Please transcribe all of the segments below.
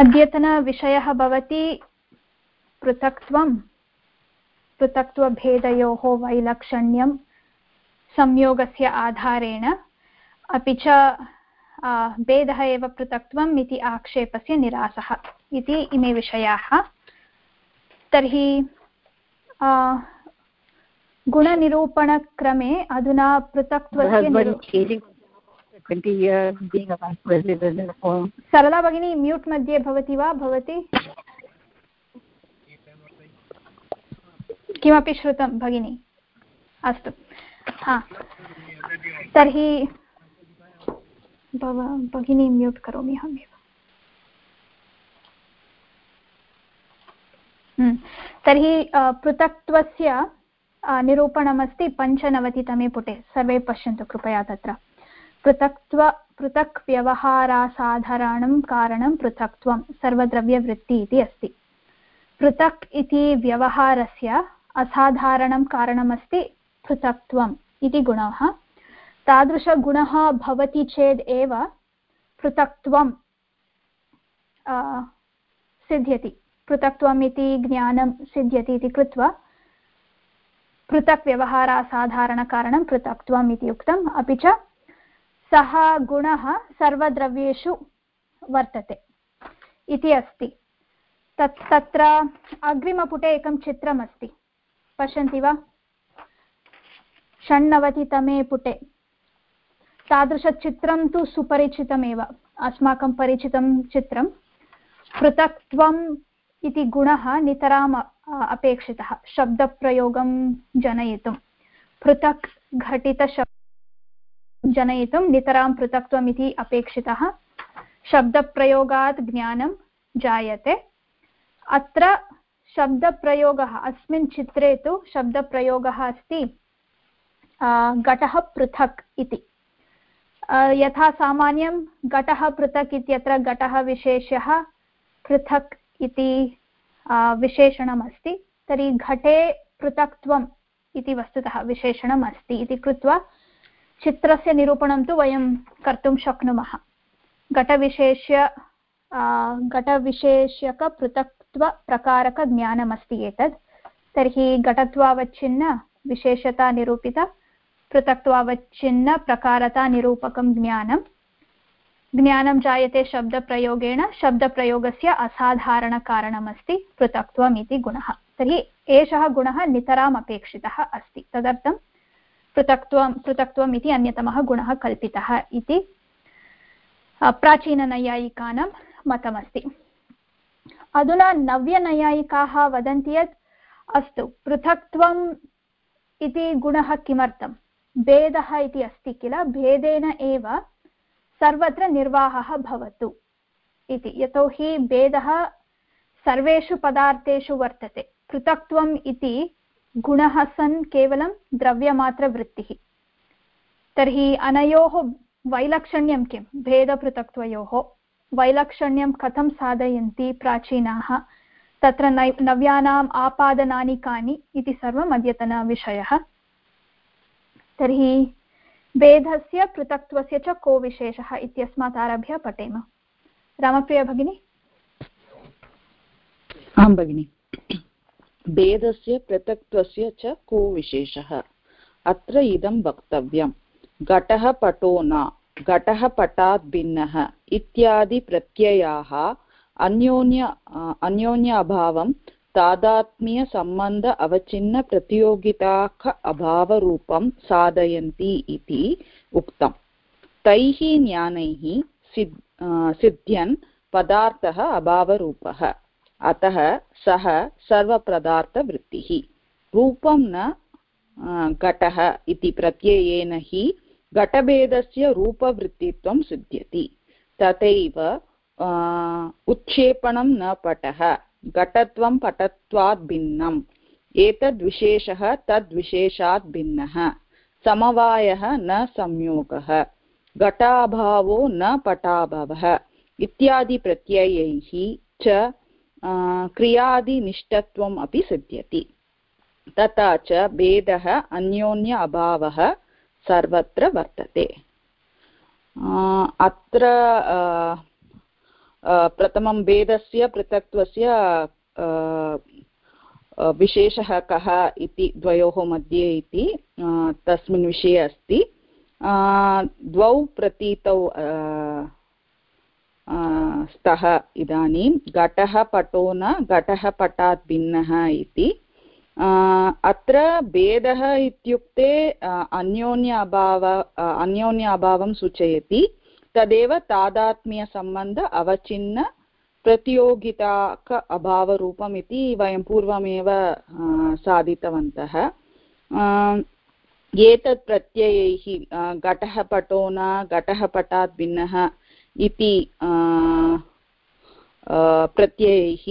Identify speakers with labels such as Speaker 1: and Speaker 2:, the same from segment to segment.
Speaker 1: अद्यतनविषयः भवति पृथक्त्वं पृथक्त्वभेदयोः वैलक्षण्यं संयोगस्य आधारेण अपि च भेदः एव पृथक्त्वम् इति आक्षेपस्य निरासः इति इमे विषयाः। तर्हि गुणनिरूपणक्रमे अधुना पृथक्त्वस्य सरला भगिनी म्यूट् मध्ये भवति वा? भवती? किमपि श्रुतं भगिनी? अस्तु. हा. तर्हि भव भगिनी म्यूट् करोमि अहमेव. हम्म, तर्हि पृथक्त्वस्य निरूपणमस्ति पञ्चनवतितमे पुटे. सर्वे पश्यन्तु कृपया तत्र. पृथक्त्व पृथक् व्यवहारासाधारणं कारणं पृथक्त्वं, सर्वद्रव्यवृत्ति इति अस्ति। पृथक् इति व्यवहारस्य असाधारणं कारणमस्ति पृथक्त्वम् इति गुणः। तादृशगुणः भवति चेत् एव पृथक्त्वं सिद्ध्यति। पृथक्त्वम् इति ज्ञानं सिद्ध्यति इति कृत्वा पृथक् व्यवहारासाधारणकारणं पृथक्त्वम् इति उक्तम्। अपि च सः गुणः सर्वद्रव्येषु वर्तते इति अस्ति। तत् तत्र अग्रिमपुटे एकं चित्रमस्ति। पश्यन्ति वा? षण्णवतितमे पुटे। तादृशचित्रं तु सुपरिचितमेव। अस्माकं परिचितं चित्रं पृथक्त्वम् इति गुणः नितराम् अपेक्षितः। शब्दप्रयोगं जनयितुं। पृथक् घटितशब् जनयितुं नितरां पृथक्त्वम् इति अपेक्षितः शब्दप्रयोगात् ज्ञानं जायते। अत्र शब्दप्रयोगः, अस्मिन् चित्रे तु शब्दप्रयोगः अस्ति घटः पृथक् इति। यथा सामान्यं घटः पृथक् इत्यत्र घटः विशेष्यः पृथक् इति विशेषणम् अस्ति तर्हि घटे पृथक्त्वम् इति वस्तुतः विशेषणम् अस्ति इति कृत्वा चित्रस्य निरूपणं तु वयं कर्तुं शक्नुमः। घटविशेष्य घटविशेष्यकपृथक्त्वप्रकारकज्ञानमस्ति एतत् तर्हि घटत्वावच्छिन्न विशेषता निरूपित ज्ञानं। ज्ञानं जायते शब्दप्रयोगेण, शब्दप्रयोगस्य असाधारणकारणमस्ति पृथक्त्वम् इति गुणः। तर्हि एषः गुणः नितराम् अपेक्षितः अस्ति। तदर्थं पृथक्त्वं, पृथक्त्वम् इति अन्यतमः गुणः कल्पितः इति प्राचीननैयायिकानां मतमस्ति। अधुना नव्यनैयायिकाः वदन्ति यत्, अस्तु, पृथक्त्वम् इति गुणः किमर्थं? भेदः इति अस्ति किल? भेदेन एव सर्वत्र निर्वाहः भवतु इति। यतोहि भेदः सर्वेषु पदार्थेषु वर्तते। पृथक्त्वम् इति गुणः सन् केवलं द्रव्यमात्रवृत्तिः। तर्हि अनयोः वैलक्षण्यं किं? भेदपृथक्त्वयोः वैलक्षण्यं कथं साधयन्ति प्राचीनाः? तत्र नै नव्यानाम् आपादनानि कानि इति सर्वम् अद्यतनविषयः तर्हि भेदस्य पृथक्त्वस्य च को विशेषः इत्यस्मात् आरभ्य पठेम। रामप्रिया भगिनी?
Speaker 2: आं भगिनि। भेदस्य पृथक्त्वस्य च को विशेषः? अत्र इदं वक्तव्यं। घटः पटो न, घटः पटात् भिन्नः इत्यादि प्रत्ययाः अन्योन्य अन्योन्य अभावं तादात्म्यसम्बन्ध अवचिन्नप्रतियोगिताख अभावरूपं साधयन्ति इति उक्तम् तैः ज्ञानैः सिद् सिद्ध्यन् पदार्थः अभावरूपः। अतः सः सर्वपदार्थवृत्तिः रूपं न घटः इति प्रत्ययेन हि घटभेदस्य रूपवृत्तित्वं सिद्ध्यति। तथैव उत्क्षेपणं न पटः, घटत्वं पटत्वात् भिन्नम्। एतद्विशेषः तद्विशेषात् भिन्नः। समवायः न संयोगः। घटाभावो न पटाभावः। इत्यादिप्रत्ययैः च क्रियादिनिष्ठत्वम् अपि सिद्ध्यति। तथा च भेदः अन्योन्य अभावः सर्वत्र वर्तते। अत्र प्रथमं भेदस्य, पृथक्त्वस्य विशेषः कः इति द्वयोः मध्ये इति तस्मिन् विषये अस्ति। द्वौ प्रतीतौ स्तः इदानीं घटः पटो न घटः पटात् भिन्नः इति। अत्र भेदः इत्युक्ते अन्योन्य अभाव अन्योन्य अभावं सूचयति। तदेव तादात्म्यसम्बन्ध अवचिन्न प्रतियोगिताक अभावरूपम् इति वयं पूर्वमेव साधितवन्तः। एतत् प्रत्ययैः घटः पटो न, घटः पटात् भिन्नः इति प्रत्ययैः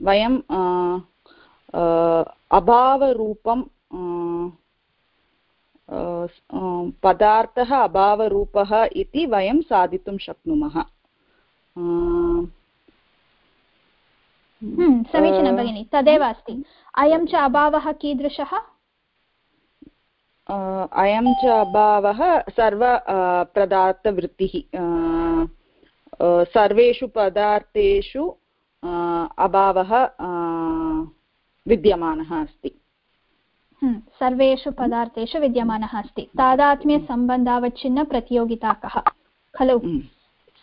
Speaker 2: वयं अभावरूपं पदार्थः अभावरूपः इति वयं साधितुं शक्नुमः.
Speaker 1: हम्म, समीचीनं भगिनि तदेव अस्ति। अयं च अभावः कीदृशः?
Speaker 2: अयं च अभावः सर्व पदार्थवृत्तिः सर्वेषु पदार्थेषु अभावः विद्यमानः अस्ति।
Speaker 1: सर्वेषु पदार्थेषु विद्यमानः अस्ति। तादात्म्यसम्बन्धावच्छिन्नप्रतियोगिता कः खलु।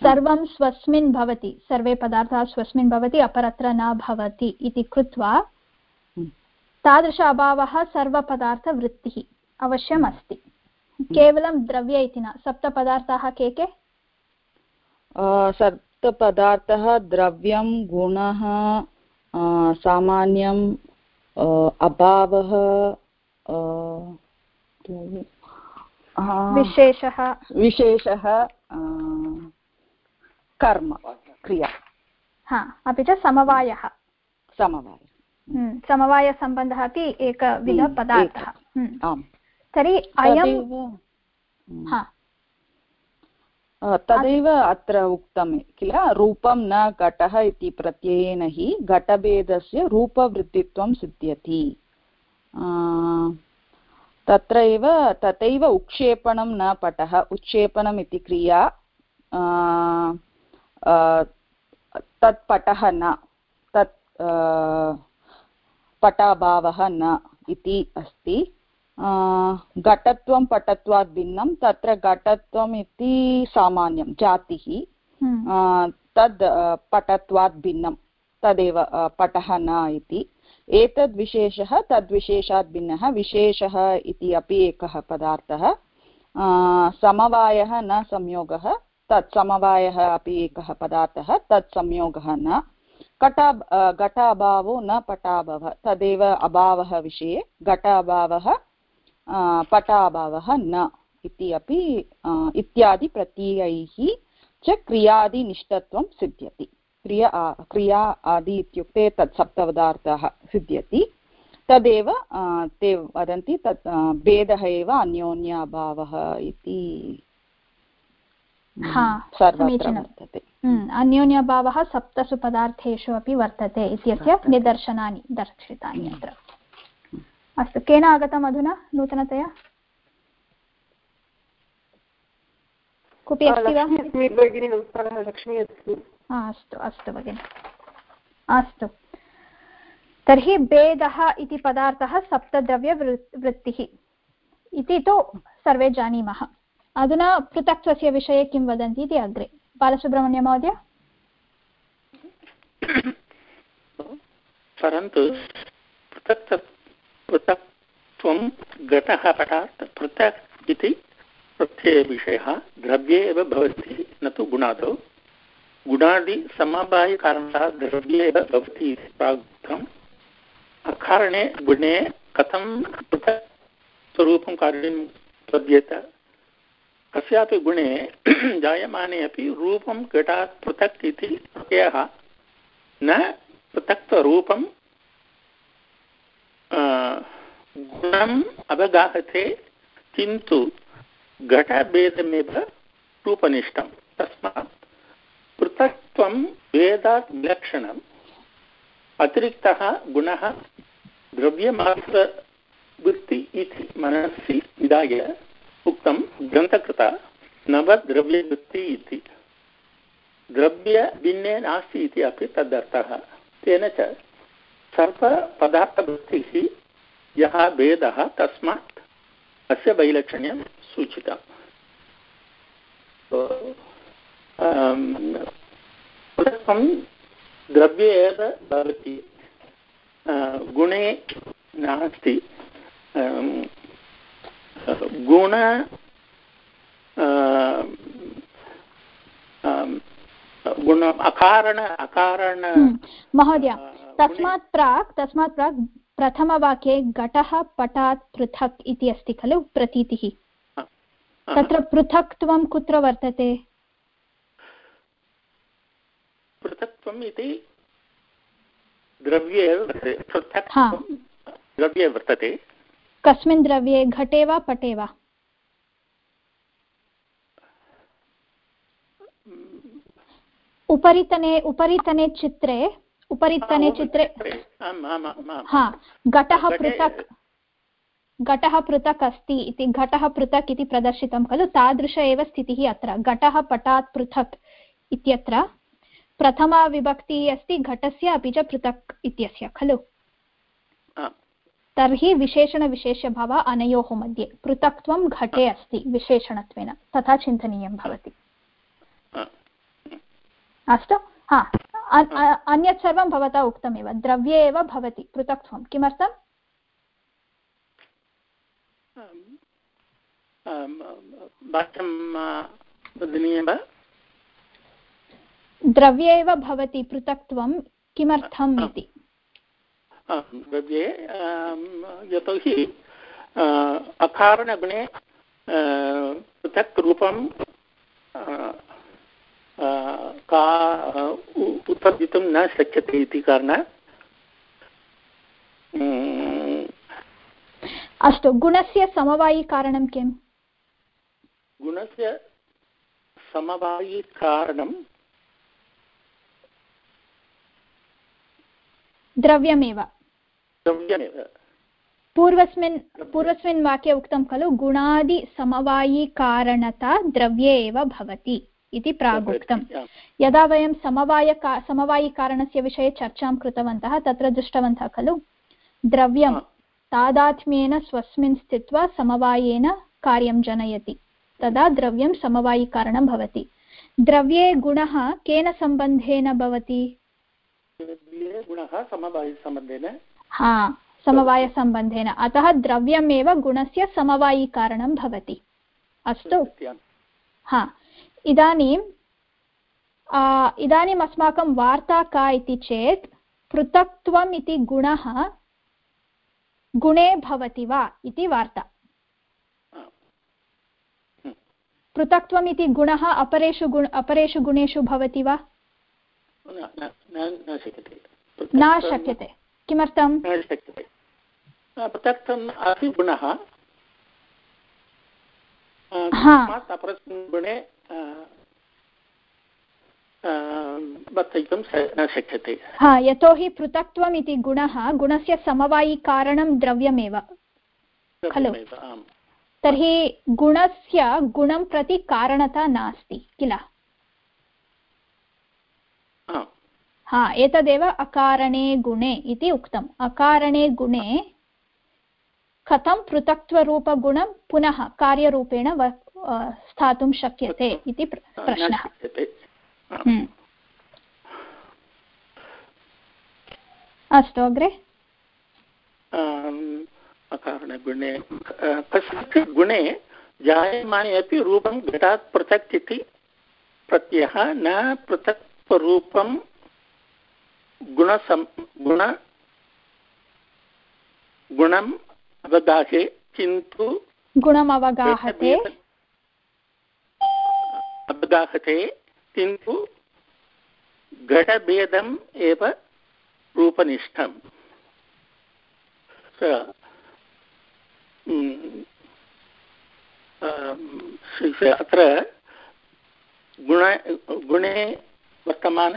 Speaker 1: सर्वं स्वस्मिन् भवति सर्वे पदार्थाः स्वस्मिन् भवति अपरत्र न भवति इति कृत्वा तादृश अभावः सर्वपदार्थवृत्तिः। अवश्यम् अस्ति केवलं द्रव्य इति न सप्तपदार्थाः के के?
Speaker 2: सप्तपदार्थः द्रव्यं गुणः सामान्यं अभावः
Speaker 1: विशेषः।
Speaker 2: विशेषः कर्म क्रिया।
Speaker 1: हा अपि च समवायः।
Speaker 2: समवायः।
Speaker 1: हम्म, समवायसम्बन्धः अपि एकविधपदार्थः। हम्म, आम्। तर्हि अयं।
Speaker 2: तदेव अत्र उक्तं किल? रूपं न घटः इति प्रत्ययेन हि घटभेदस्य रूपवृत्तित्वं सिद्ध्यति। तत्र एव तथैव उक्षेपणं न पटः। उत्क्षेपणम् इति क्रिया तत् पटः न। तत् पटाभावः न इति अस्ति। घटत्वं पटत्वात् भिन्नं तत्र घटत्वम् इति सामान्यं जातिः हम्म। तद् पटत्वात् भिन्नं तदेव पटः न इति। एतद् विशेषः तद्विशेषात् भिन्नः। विशेषः इति अपि एकः पदार्थः। समवायः न संयोगः तत् समवायः अपि एकः पदार्थः तत् संयोगः न। कटा घट अभावो न पटाभावः तदेव अभावः विषये। घट अभावः पटाभावः न इति अपि इत्यादि प्रत्ययैः च क्रियादिनिष्ठत्वं सिद्ध्यति। क्रिया क्रिया आदि इत्युक्ते तत् सप्तपदार्थः सिद्ध्यति। तदेव ते वदन्ति तत् भेदः एव अन्योन्य अभावः इति वर्तते।
Speaker 1: अन्योन्यभावः सप्तसु पदार्थेषु अपि वर्तते इत्यस्य निदर्शनानि दर्शितानि अत्र। अस्तु केन आगतम् अधुना नूतनतया? कोऽपि अस्ति वा? अस्तु। अस्तु भगिनि। अस्तु। तर्हि भेदः इति पदार्थः सप्तद्रव्यवृत्तिः। इति तु सर्वे जानीमः। अधुना पृथक्त्वस्य विषये किं वदन्ति इति अग्रे। बालसुब्रह्मण्यमहोदय
Speaker 3: परन्तु पृथक् पृथक्त्वं घटः पटात् पृथक् इति प्रत्ययविषयः द्रव्ये एव भवति, न तु गुणादौ। गुणादिसमवायकारणतः द्रव्ये एव भवति इति प्रागुक्तम् अकारणे गुणे कथं पृथक् स्वरूपं कार्यं पद्येत कस्यापि गुणे जायमाने अपि रूपं घटात् पृथक् इति प्रत्ययः। न पृथक्त्वरूपं गुणम् अवगाहते, किन्तु घटभेदमेव रूपनिष्ठं तस्मात् पृथक्त्वं वेदात् विलक्षणम्। अतिरिक्तः गुणः द्रव्यमात्रवृत्ति इति मनसि विधाय उक्तं ग्रन्थकृता नवद्रव्यवृत्ति इति। द्रव्यभिन्ने नास्ति इति अपि तदर्थः। तेन च सर्पपदार्थवृत्तिः यः भेदः तस्मात्। अस्य वैलक्षण्यं सूचितम्। पुस्तकं द्रव्ये एव भवति। गुणे नास्ति। गुण गुण अकारण अकारण।
Speaker 1: हम्म, महोदय तस्मात् प्राक् तस्मात् प्राक् प्रथमवाक्ये घटः पटात् पृथक् इति अस्ति खलु प्रतीतिः। तत्र पृथक्त्वं कुत्र वर्तते?
Speaker 3: पृथक्त्वम् इति द्रव्ये पृथक् द्रव्ये वर्तते।
Speaker 1: कस्मिन् द्रव्ये घटे वा पटे वा? उपरितने उपरितने चित्रे उपरितने चित्रे हा। घटः पृथक् घटः पृथक् अस्ति इति घटः पृथक् इति प्रदर्शितं खलु। तादृश एव स्थितिः अत्र। घटः पटात् पृथक् इत्यत्र। प्रथमा विभक्तिः अस्ति घटस्य अपि च पृथक् इत्यस्य खलु। तर्हि विशेषणविशेष्यभावः अनयोः मध्ये। पृथक्त्वं घटे अस्ति विशेषणत्वेन। तथा चिन्तनीयं भवति। अस्तु? हा। अन्यत् सर्वं भवता उक्तमेव द्रव्ये एव भवति पृथक्त्वं। किमर्थम्? द्रव्ये एव भवति पृथक्त्वं किमर्थम् इति?
Speaker 3: द्रव्ये यतोहि अकारणगुणे पृथक् रूपं का उत्पद्दितुं न शक्यते इति कारणात्।
Speaker 1: अस्तु गुणस्य समवायिकारणं किम्?
Speaker 3: गुणस्य समवायिकारणं
Speaker 1: द्रव्यमेव।
Speaker 3: द्रव्यमेव।
Speaker 1: पूर्वस्मिन् पूर्वस्मिन् वाक्ये उक्तं खलु गुणादिसमवायिकारणता द्रव्ये एव भवति। इति प्रागुक्तं यदा वयं समवायका समवायिकारणस्य विषये चर्चां कृतवन्तः तत्र दृष्टवन्तः खलु? द्रव्यं तादात्म्येन स्वस्मिन् स्थित्वा समवायेन कार्यं जनयति। तदा द्रव्यं समवायिकारणं भवति। द्रव्ये गुणः केन सम्बन्धेन भवति? हा समवायसम्बन्धेन अतः द्रव्यमेव गुणस्य समवायिकारणं भवति। अस्तु? हा। इदानीम् इदानीम् अस्माकं वार्ता का इति चेत् पृथक्त्वम् इति गुणः गुणे भवति वा इति वार्ता। पृथक्त्वम् इति गुणः अपरेषु गुण अपरेषु गुणेषु भवति वा? न शक्यते। किमर्थं
Speaker 3: पृथक्त्वम् अपि गुणः गुणे वर्तयितुं न शक्यते।
Speaker 1: हा यतोहि पृथक्त्वम् इति गुणः गुणस्य समवायिकारणं द्रव्यमेव। खलु? तर्हि गुणस्य गुणं प्रति कारणता नास्ति किल? हा। एतदेव अकारणे गुणे इति उक्तम्। अकारणे गुणे कथं पृथक्त्वरूपगुणं पुनः कार्यरूपेण स्थातुं शक्यते इति प्रश्नः। हम्म। अस्तु अग्रे?
Speaker 3: अकारणगुणे कस्यचित् गुणे जायमाने अपि रूपं घटात् पृथक् इति प्रत्ययः न पृथक् रूपं गुणसं गुण गुणम् अवगाहे किन्तु
Speaker 1: गुणम् अवगाहते
Speaker 3: किन्तु घटभेदम् एव रूपनिष्ठम्। अत्र गुण गुणे वर्तमान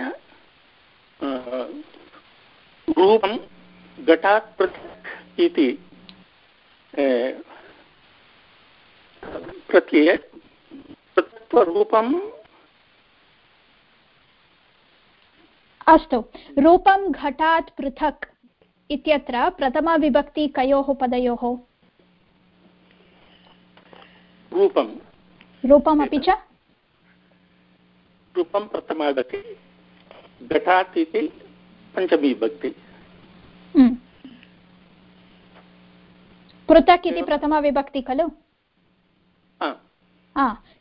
Speaker 3: रूपं घटात् पृथक् इति प्रत्यये पृथक्त्वरूपं
Speaker 1: अस्तु। रूपं घटात् पृथक् इत्यत्र प्रथमाविभक्ति कयोः पदयोः?
Speaker 3: रूपं
Speaker 1: रूपमपि च?
Speaker 3: रूपं प्रथमाविभक्ति घटात् इति पञ्चमी विभक्ति।
Speaker 1: हम्म। पृथक् इति प्रथमाविभक्ति खलु?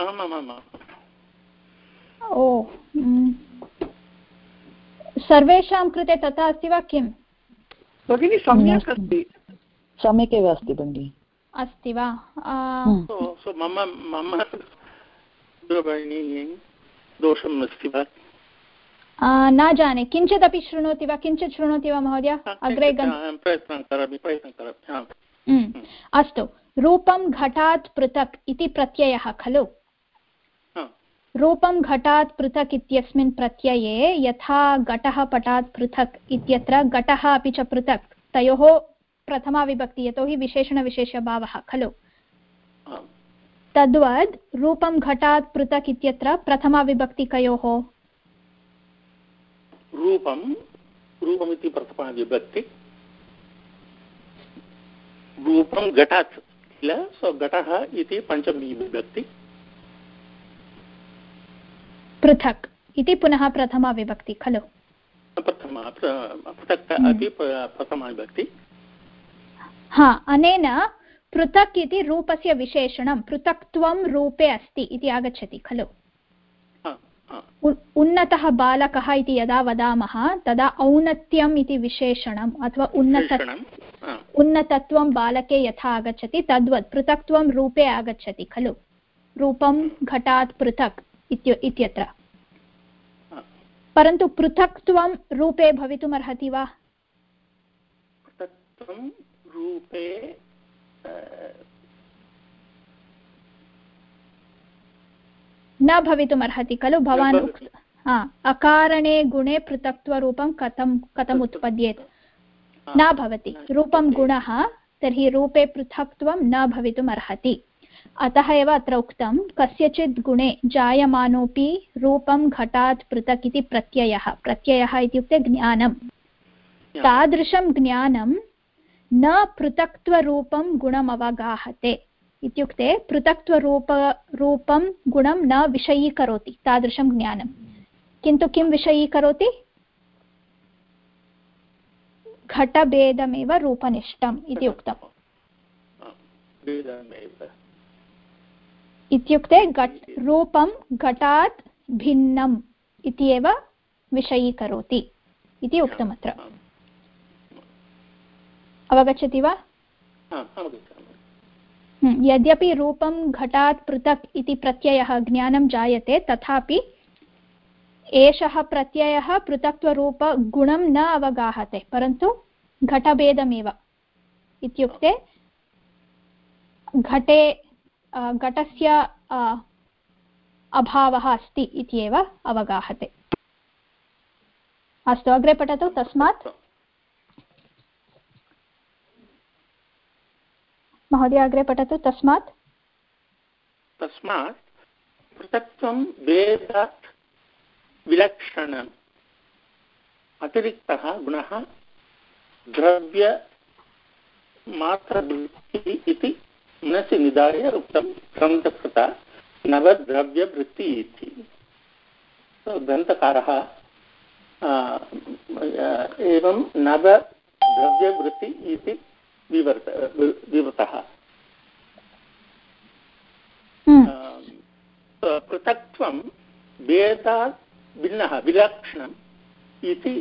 Speaker 3: आमामाम्
Speaker 1: ओ सर्वेषां कृते तथा अस्ति वा किम्?
Speaker 2: भगिनी सम्यक् अस्ति। सम्यक् एव अस्ति भगिनि।
Speaker 1: अस्ति वा?
Speaker 2: हम्म।
Speaker 3: so, so मम मम दूरवाणी दोषम् अस्ति वा?
Speaker 1: न जाने। किञ्चिदपि शृणोति वा? किञ्चित् शृणोति वा महोदय? अग्रे
Speaker 3: प्रयत्नं करोमि प्रयत्नं करोमि।
Speaker 1: अस्तु। रूपं घटात् पृथक् इति प्रत्ययः खलु? रूपं घटात् पृथक् इत्यस्मिन् प्रत्यये यथा घटः पटात् पृथक् इत्यत्र घटः अपि च पृथक् तयोः प्रथमा विभक्ति यतोहि विशेषणविशेषभावः खलु? तद्वद् रूपं घटात् पृथक् इत्यत्र प्रथमा विभक्ति कयोः?
Speaker 3: रूपं रूपमिति प्रथमा विभक्ति। रूपं घटात् किल? सो घटः इति पञ्चमी विभक्ति।
Speaker 1: पृथक् इति पुनः प्रथमा विभक्ति खलु?
Speaker 3: प्रथमा प्र- पृथक् अपि प- प्रथमा विभक्ति।
Speaker 1: हा अनेन पृथक् इति रूपस्य विशेषणं पृथक्त्वं रूपे अस्ति इति आगच्छति खलु? उन्नतः बालकः इति यदा वदामः तदा औन्नत्यम् इति विशेषणम् अथवा उन्नत उन्नतत्वं बालके यथा आगच्छति तद्वत् पृथक्त्वं रूपे आगच्छति खलु? रूपं घटात् पृथक्। इत्यत्र। परन्तु पृथक्त्वं रूपे भवितुमर्हति वा?
Speaker 3: पृथक्त्वं रूपे
Speaker 1: न भवितुमर्हति खलु? भवान् हा अकारणे गुणे पृथक्त्वरूपं कथं कथम् उत्पद्येत्। न भवति। रूपं गुणः तर्हि रूपे पृथक्त्वं न भवितुमर्हति। अतः एव अत्र उक्तं कस्यचित् गुणे जायमानोऽपि रूपं घटात् पृथक् इति प्रत्ययः। प्रत्ययः इत्युक्ते ज्ञानं। तादृशं ज्ञानं न पृथक्त्वरूपं गुणम् अवगाहते। इत्युक्ते पृथक्त्वरूप रूपं गुणं न विषयीकरोति तादृशं ज्ञानं। किन्तु किं विषयीकरोति? घटभेदमेव रूपनिष्ठम् इति उक्तम्। इत्युक्ते घट् रूपं घटात् भिन्नम् इति एव विषयीकरोति इति उक्तमत्र। अवगच्छति वा? यद्यपि रूपं घटात् पृथक् इति प्रत्ययः ज्ञानं जायते तथापि एषः प्रत्ययः पृथक्त्वरूपगुणं न अवगाहते परन्तु घटभेदमेव। इत्युक्ते घटे घटस्य अभावः अस्ति इत्येव अवगाहते। अस्तु अग्रे पठतु तस्मात्। महोदय अग्रे पठतु तस्मात्।
Speaker 3: तस्मात् पृथक्त्वं वेदात् विलक्षणम्। अतिरिक्तः गुणः द्रव्यमात्रवृत्तिः इति मनसि निधाय उक्तं ग्रन्थकृता नवद्रव्यवृत्तिः इति। So, ग्रन्थकारः एवं नवद्रव्यवृत्ति इति विवर्त विवृतः।
Speaker 1: हम्म,
Speaker 3: पृथक्त्वं भेदात् भिन्नः विलक्षणम् इति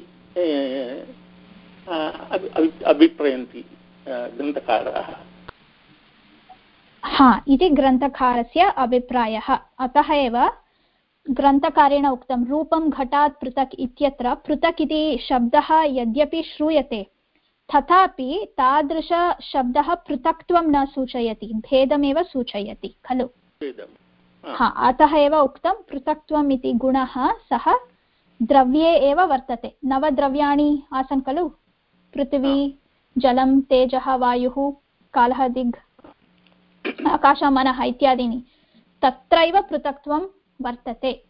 Speaker 3: अभिप्रयन्ति ग्रन्थकाराः
Speaker 1: हा इति ग्रन्थकारस्य अभिप्रायः। अतः एव ग्रन्थकारेण उक्तं रूपं घटात् पृथक् इत्यत्र पृथक् इति शब्दः यद्यपि श्रूयते तथापि तादृशशब्दः पृथक्त्वं न सूचयति भेदमेव सूचयति खलु? हा। अतः एव उक्तं पृथक्त्वम् इति गुणः सः द्रव्ये एव वर्तते। नवद्रव्याणि आसन् खलु? पृथिवी जलं तेजः वायुः कालः दिग्। आकाशमनः इत्यादीनि। तत्रैव पृथक्त्वं वर्तते।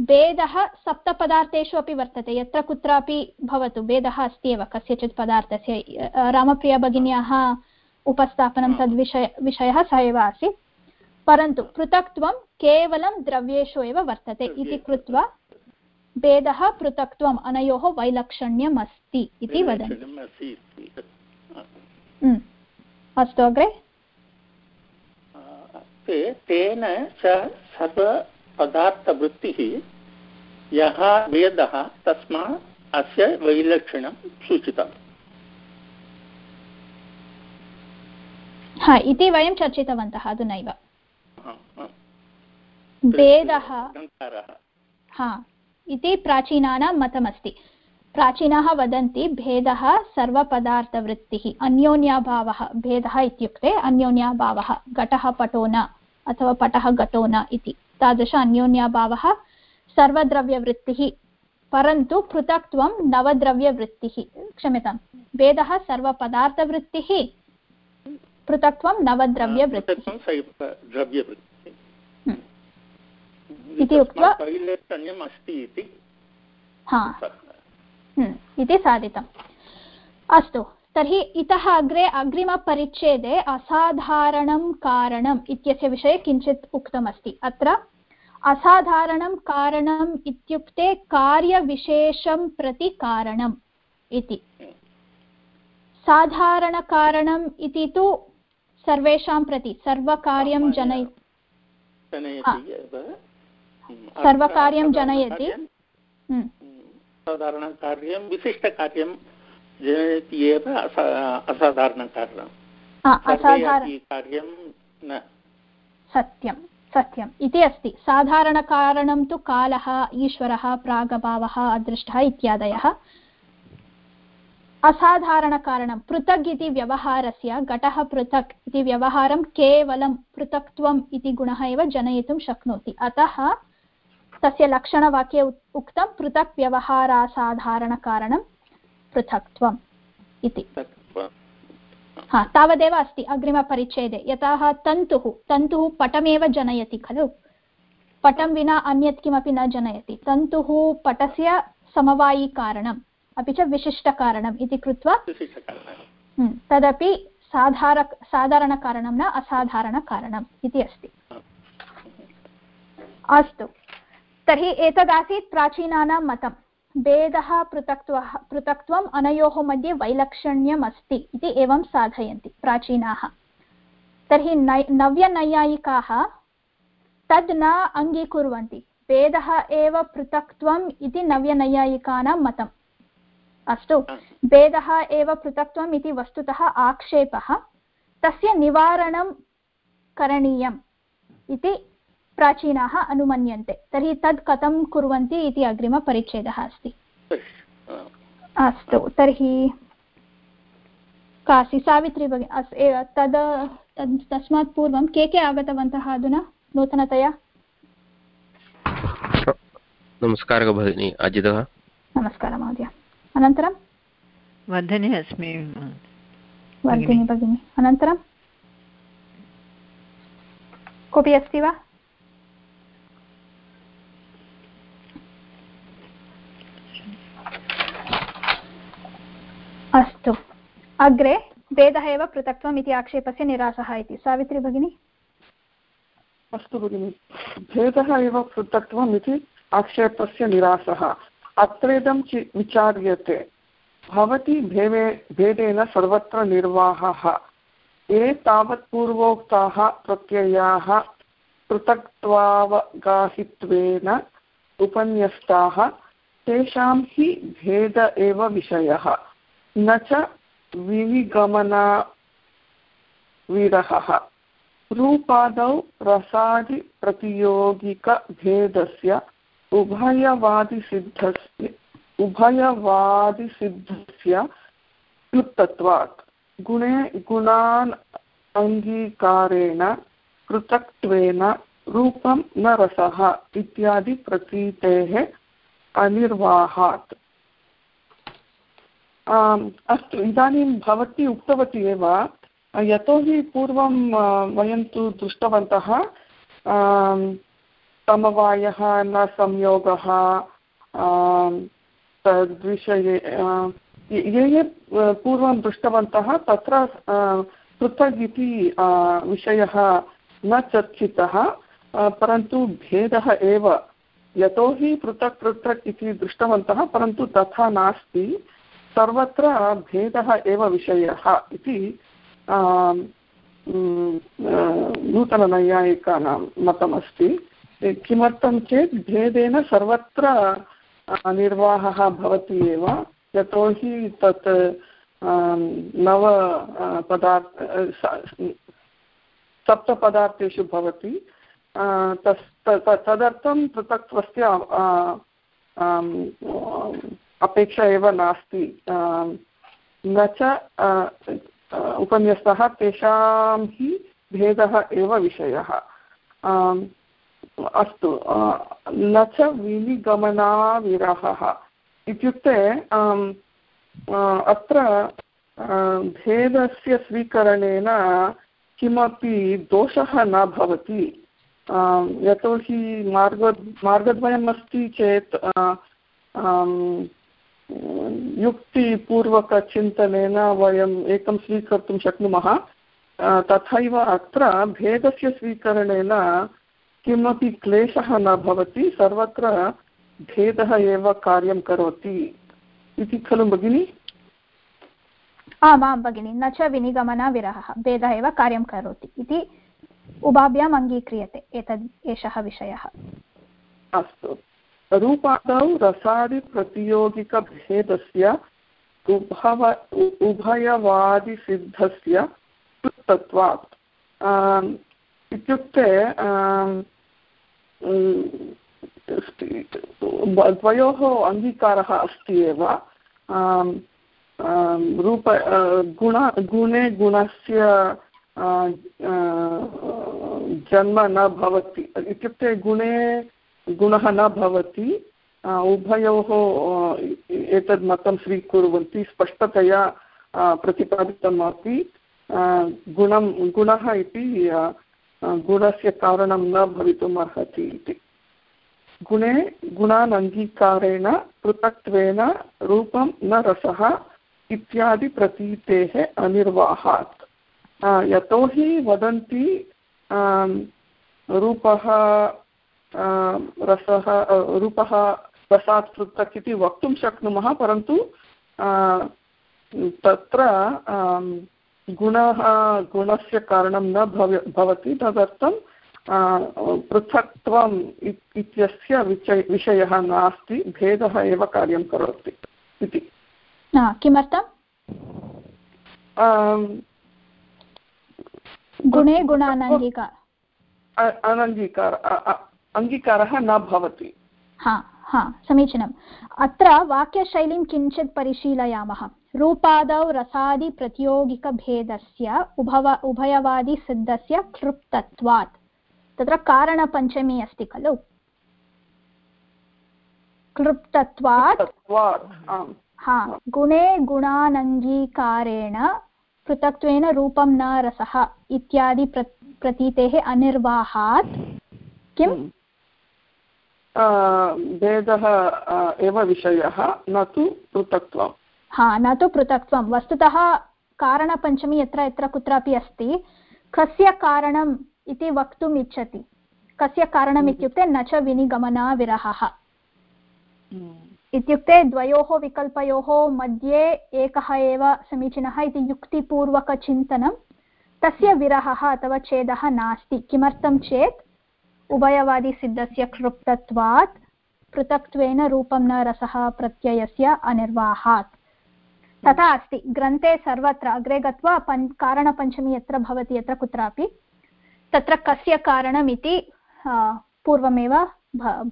Speaker 1: भेदः सप्तपदार्थेषु अपि वर्तते यत्र कुत्रापि भवतु। भेदः अस्ति एव कस्यचित् पदार्थस्य। रामप्रिया भगिन्याः उपस्थापनं तद्विषय विषयः स एव आसीत्। परन्तु पृथक्त्वं केवलं द्रव्येषु एव वर्तते इति कृत्वा भेदः पृथक्त्वम् अनयोः वैलक्षण्यम् अस्ति इति। वदन्ति अस्तु अग्रे।
Speaker 3: तेन च सर्वपदार्थवृत्तिः यः वेदः तस्मात् अस्य वैलक्षणं सूचितम्।
Speaker 1: हा इति वयं चर्चितवन्तः अधुनैव। भेदः हा इति प्राचीनानां मतमस्ति। प्राचीनाः वदन्ति भेदः सर्वपदार्थवृत्तिः अन्योन्याभावः भेदः इत्युक्ते अन्योन्याभावः घटः पटो न अथवा पटः घटो न इति। तादृश अन्योन्याभावः सर्वद्रव्यवृत्तिः परन्तु पृथक्त्वं नवद्रव्यवृत्तिः। क्षम्यतां भेदः सर्वपदार्थवृत्तिः पृथक्त्वं नवद्रव्यवृत्तिः। हम्म। इति उक्त्वा हा। इति साधितम् अस्तु तर्हि इतः अग्रे अग्रिमपरिच्छेदे असाधारणं कारणम् इत्यस्य विषये किञ्चित् उक्तमस्ति अत्र असाधारणं कारणम् इत्युक्ते कार्यविशेषं प्रति कारणम् इति साधारणकारणम् इति तु सर्वेषां प्रति सर्वकार्यं जनय सर्वकार्यं जनयति।
Speaker 3: असाधारणकार्यं विशिष्टकार्यं जनयति एव असाधारणकार्यं
Speaker 1: कार्यं। न। सत्यं सत्यम्। इति अस्ति। साधारणकारणं तु कालः ईश्वरः प्रागभावः अदृष्टः इत्यादयः। असाधारणकारणं पृथक् इति व्यवहारस्य घटः पृथक् इति व्यवहारं केवलं पृथक्त्वम् इति गुणः एव जनयितुं शक्नोति। अतः तस्य लक्षणवाक्ये उक्तं पृथक् व्यवहारासाधारणकारणं पृथक्त्वम् इति। हा तावदेव अस्ति अग्रिमपरिच्छेदे। यतः तन्तुः तन्तुः पटमेव जनयति खलु? पटं विना अन्यत् किमपि न जनयति। तन्तुः पटस्य समवायिकारणम् अपि च विशिष्टकारणम् इति कृत्वा तदपि साधार साधारणकारणं न असाधारणकारणम् इति अस्ति। अस्तु। तर्हि एतदासीत् प्राचीनानां मतं भेदः पृथक्त्वः पृथक्त्वम् अनयोः मध्ये वैलक्षण्यम् अस्ति इति एवं साधयन्ति प्राचीनाः। तर्हि नै नव्यनैयायिकाः तद् न अङ्गीकुर्वन्ति। भेदः एव पृथक्त्वम् इति नव्यनैयायिकानां मतम्। अस्तु। भेदः एव पृथक्त्वम् इति वस्तुतः आक्षेपः। तस्य निवारणं करणीयम् इति प्राचीनाः अनुमन्यन्ते। तर्हि तत् कथं कुर्वन्ति इति अग्रिमपरिच्छेदः अस्ति। अस्तु तर्हि कासि सावित्री भगिनी तद् तस्मात् पूर्वं के के आगतवन्तः अधुना नूतनतया?
Speaker 4: नमस्कारः भगिनी अजितः।
Speaker 1: नमस्कारः महोदय। अनन्तरं?
Speaker 5: वर्धने अस्मि
Speaker 1: वर्धिनी भगिनी। अनन्तरं? कोऽपि अस्ति वा? अस्तु। अग्रे भेदः एव पृथक्त्वम् इति आक्षेपस्य निरासः इति। सावित्री भगिनी?
Speaker 6: अस्तु भगिनि। भेदः एव पृथक्त्वम् इति आक्षेपस्य निरासः अत्रेदं विचार्यते। भवति भेदे भेदेन सर्वत्र निर्वाहः। ये तावत् पूर्वोक्ताः प्रत्ययाः पृथक्त्वावगाहित्वेन उपन्यस्ताः, तेषां हि भेद एव विषयः। न च विनिगमनविरहः रूपादौ रसादिप्रतियोगिकभेदस्य उभयवादिसिद्धस्य उभयवादिसिद्धस्य क्लुप्तत्वात् गुणे गुणान् अङ्गीकारेण पृथक्त्वेन रूपं न रसः इत्यादि प्रतीतेः अनिर्वाहात्। अस्तु, इदानीं भवती उक्तवती एव, यतोहि पूर्वं वयं तु दृष्टवन्तः समवायः न संयोगः तद्विषये ये ये पूर्वं दृष्टवन्तः, तत्र पृथग् इति विषयः न चर्चितः परन्तु भेदः एव, यतोहि पृथक् पृथक् इति दृष्टवन्तः, परन्तु तथा नास्ति। सर्वत्र भेदः एव विषयः इति नूतननैयायिकानां मतमस्ति। किमर्थं चेत् भेदेन सर्वत्र निर्वाहः भवति एव। यतोहि तत् नव पदार्थ सप्तपदार्थेषु भवति। तस् तदर्थं पृथक्त्वस्य अपेक्षा एव नास्ति। न च उपन्यस्तः तेषां हि भेदः एव विषयः। अस्तु न च विनिगमनाविरहः। इत्युक्ते अत्र भेदस्य स्वीकरणेन किमपि दोषः न भवति। यतोहि मार्ग मार्गद्वयम् अस्ति चेत् युक्तिपूर्वकचिन्तनेन वयम् एकं स्वीकर्तुं शक्नुमः। तथैव अत्र भेदस्य स्वीकरणेन किमपि क्लेशः न भवति सर्वत्र भेदः एव कार्यं करोति इति खलु भगिनि?
Speaker 1: आम् भगिनि न च विनिगमनविरहः भेदः एव कार्यं करोति इति उभाभ्याम् अङ्गीक्रियते एतद् एषः विषयः।
Speaker 6: अस्तु। रूपादौ रसादिप्रतियोगिकभेदस्य उभव उभयवादिसिद्धस्य कृतत्वात् इत्युक्ते द्वयोः अङ्गीकारः अस्ति एव। रूप गुण, गुणे गुणस्य जन्म न भवति। इत्युक्ते गुणे गुणः न भवति उभयोः एतद् मतं स्वीकुर्वन्ति, स्पष्टतया प्रतिपादितम् अपि गुणं, गुणः इति गुणस्य कारणं न भवितुम् अर्हति इति। गुणे गुणान् अङ्गीकारेण पृथक्त्वेन, रूपं न रसः इत्यादि प्रतीतेः अनिर्वाहात्। यतोहि वदन्ति रूपः रसः रूपः रसात् पृथक् इति वक्तुं शक्नुमः परन्तु तत्र गुणः गुणस्य कारणं न भव भवति तदर्थं पृथक्त्वम् इत्यस्य विषयः नास्ति भेदः एव कार्यं करोति इति।
Speaker 1: किमर्थम्? गुणे गुणानङ्गीकार
Speaker 6: अनङ्गीकार अङ्गीकारः न भवति।
Speaker 1: हा हा समीचीनम्। अत्र वाक्यशैलीं किञ्चित् परिशीलयामः। रूपादौ रसादिप्रतियोगिकभेदस्य उभव उभयवादिसिद्धस्य क्लृप्तत्वात् तत्र कारणपञ्चमी अस्ति खलु। क्लृप्तत्वात् हा गुणे गुणानङ्गीकारेण पृथक्त्वेन रूपं न रसः इत्यादि प्र प्रतीतेः अनिर्वाहात्। किम्?
Speaker 6: भेदः एव विषयः न तु पृथक्त्वं
Speaker 1: हा न तु पृथक्त्वं वस्तुतः कारणपञ्चमी यत्र यत्र कुत्रापि अस्ति कस्य कारणम् इति वक्तुम् इच्छति कस्य कारणम् इत्युक्ते न च विनिगमनाविरहः इत्युक्ते द्वयोः विकल्पयोः मध्ये एकः एव समीचीनः इति युक्तिपूर्वकचिन्तनं तस्य विरहः अथवा छेदः नास्ति किमर्थं चेत् उभयवादिसिद्धस्य क्षुप्तत्वात् पृथक्त्वेन रूपं न रसः प्रत्ययस्य अनिर्वाहात्। तथा अस्ति ग्रन्थे सर्वत्र अग्रे गत्वा पञ् कारणपञ्चमी यत्र भवति यत्र कुत्रापि तत्र कस्य कारणमिति पूर्वमेव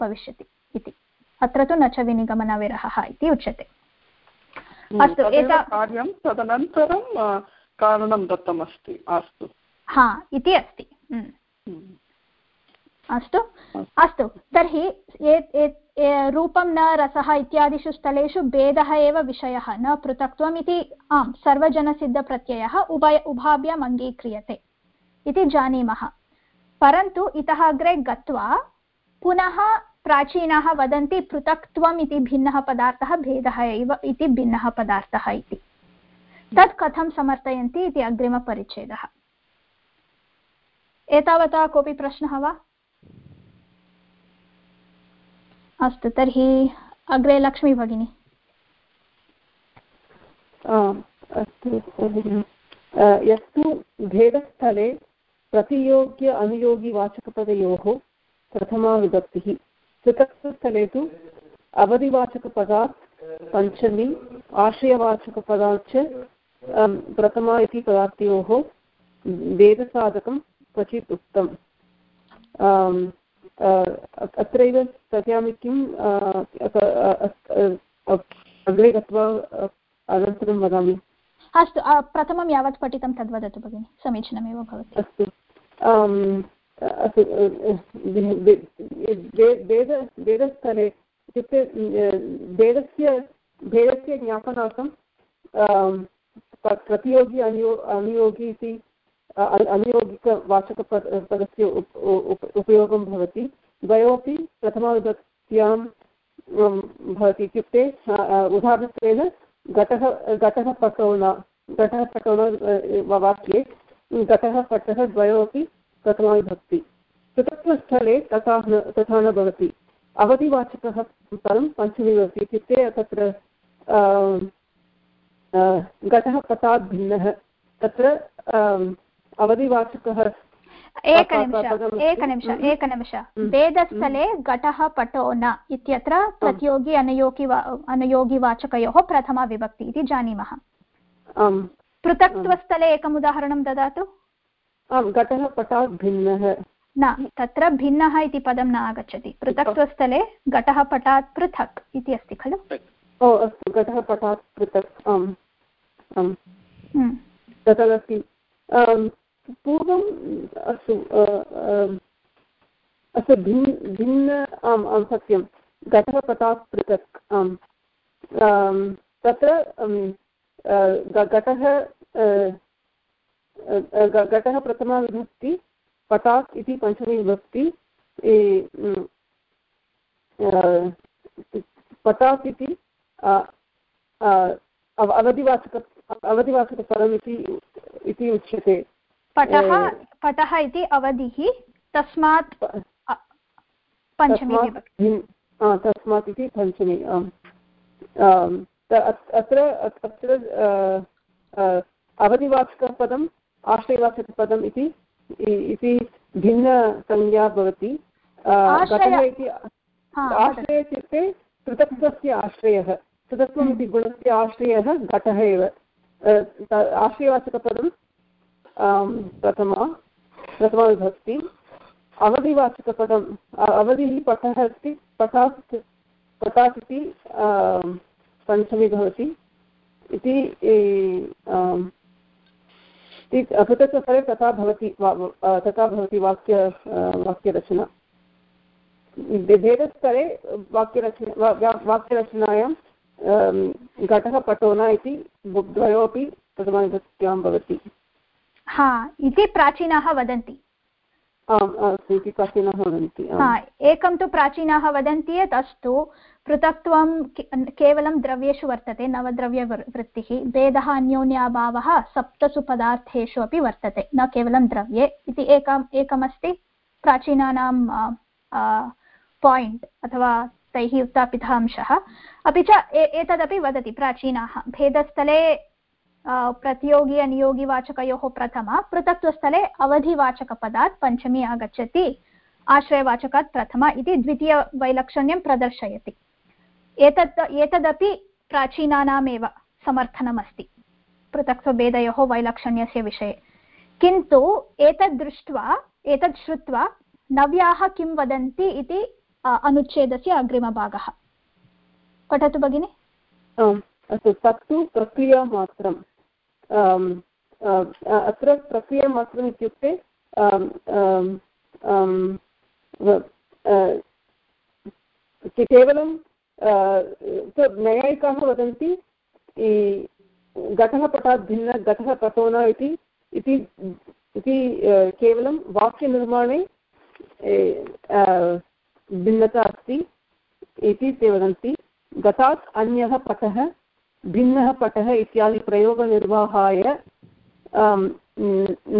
Speaker 1: भविष्यति इति। अत्र तु न च विनिगमनविरहः इति उच्यते। अस्तु एता
Speaker 6: कार्यं तदनन्तरं कारणं दत्तमस्ति अस्तु।
Speaker 1: हा इति अस्ति। अस्तु अस्तु। तर्हि रूपं न, रसः इत्यादिषु स्थलेषु भेदः एव विषयः, न पृथक्त्वम् इति आम्, सर्वजनसिद्धप्रत्ययः उभय, उभाभ्याम् अङ्गीक्रियते इति जानीमः। परन्तु इतः अग्रे गत्वा पुनः प्राचीनाः वदन्ति पृथक्त्वम् इति भिन्नः पदार्थः भेदः एव इति भिन्नः पदार्थः इति। तत् कथं समर्थयन्ति इति अग्रिमपरिच्छेदः। एतावता कोऽपि प्रश्नः वा? अस्तु, तर्हि अग्रे लक्ष्मी भगिनी।
Speaker 7: अस्तु यस्तु भेदस्थले प्रतियोग्य अनुयोगिवाचकपदयोः प्रथमा विभक्तिः पृथक्स्थले तु अवधिवाचकपदात् पञ्चमी आश्रयवाचकपदात् च प्रथमा इति पदार्थयोः, वेदसाधकं क्वचित् उक्तम् अत्रैव पश्यामि किम् अग्रे गत्वा अनन्तरं वदामि?
Speaker 1: अस्तु प्रथमं यावत् पठितं तद् वदतु भगिनि समीचीनमेव भवति।
Speaker 7: अस्तु। वेद वेदस्थले इत्युक्ते वेदस्य भेदस्य ज्ञापनार्थं प्रतियोगी अनुयो अनुयोगी इति अनुयोगिकवाचकपद पदस्य उपयोगं भवति। द्वयोपि प्रथमविभक्त्यां भवति इत्युक्ते उदाहरणत्वेन घटः घटः पटोन घटः पटोन वाक्ये, घटः, पटः, द्वयोपि प्रथमाविभक्ति। पृथक्त्वस्थले तथा तथा न भवति। अवधिवाचकः पदं पञ्चमी भवति इत्युक्ते तत्र घटः पटात् भिन्नः तत्र अवधिवाचकः
Speaker 1: एकनिमिष एकनिमिष एकनिमिष। वेदस्थले घटः पटो न इत्यत्र प्रतियोगी अनयोगि अनयोगिवाचकयोः प्रथमा विभक्ति इति जानीमः। पृथक्त्वस्थले एकम् उदाहरणं ददातु।
Speaker 7: आम् घटः पटात् भिन्नः।
Speaker 1: न तत्र भिन्नः इति पदं न आगच्छति। पृथक्त्वस्थले घटः पटात् पृथक् इति अस्ति खलु?
Speaker 7: ओ अस्तु घटः पटात् पृथक् आम् आम्।
Speaker 1: हम्म।
Speaker 7: तदस्ति। पूर्वम्, अस्तु अस्तु भिन् भिन्न, आम् आं सत्यं। घटः पटात् पृथक्, आम्। तत्र घटः घटः प्रथमा विभक्ति पटात् इति पञ्चमी विभक्ति पटात् इति अवधिवाचक, अवधिवाचकपदम् इति उच्यते।
Speaker 1: पटः पटः इति अवधिः तस्मात् पञ्चमी
Speaker 7: तस्मात् इति पञ्चमी अत्र अत्र अवधिवाचकपदम् आश्रयवाचकपदम् इति इति भिन्नसंज्ञा भवति। आश्रय इत्युक्ते पृथक्त्वस्य आश्रयः। पृथक्त्वम् इति गुणस्य आश्रयः घटः एव। आश्रयवाचकपदं प्रथमा, प्रथमाविभक्ति। अवधिवाचकपदम् अवधिः पठः अस्ति पठात् पठात् इति पञ्चमी भवति। इति पृथक् तथा भवति तथा भवति वाक्य वाक्यरचना। भेदस्तरे वाक्यरचना वाक्यरचनायां घटः पटोना इति द्वयोपि प्रथमविभक्त्यां भवति।
Speaker 1: हा इति प्राचीनाः वदन्ति।
Speaker 7: आम् इति प्राचीनाः वदन्ति
Speaker 1: एकं तु प्राचीनाः वदन्ति यत् अस्तु पृथक्त्वं केवलं द्रव्येषु वर्तते नवद्रव्यवृत्तिः भेदः अन्योन्याभावः सप्तसु पदार्थेषु अपि वर्तते न केवलं द्रव्ये। इति एकम् एकमस्ति प्राचीनानां पायिण्ट् अथवा तैः उत्थापितः अंशः। अपि च एतदपि वदति प्राचीनाः। भेदस्थले प्रतियोगी अनियोगिवाचकयोः प्रथमा पृथक्त्वस्थले अवधिवाचकपदात् पञ्चमी आगच्छति आश्रयवाचकात् प्रथमा इति द्वितीयवैलक्षण्यं प्रदर्शयति एतत् एतदपि प्राचीनानामेव समर्थनमस्ति पृथक्त्वभेदयोः वैलक्षण्यस्य विषये किन्तु एतद् दृष्ट्वा एतत् श्रुत्वा नव्याः किं वदन्ति इति अनुच्छेदस्य अग्रिमभागः पठतु भगिनि
Speaker 7: अस्तु तत्तु प्रक्रियामात्रम् अत्र प्रक्रियामात्रम् इत्युक्ते केवलं नैयायिकाः वदन्ति घटः पटात् भिन्न, घटः पटो न इति इति केवलं वाक्यनिर्माणे भिन्नता अस्ति, इति ते वदन्ति। घटात् अन्यः पटः भिन्नः पटः इत्यादि प्रयोगनिर्वाहाय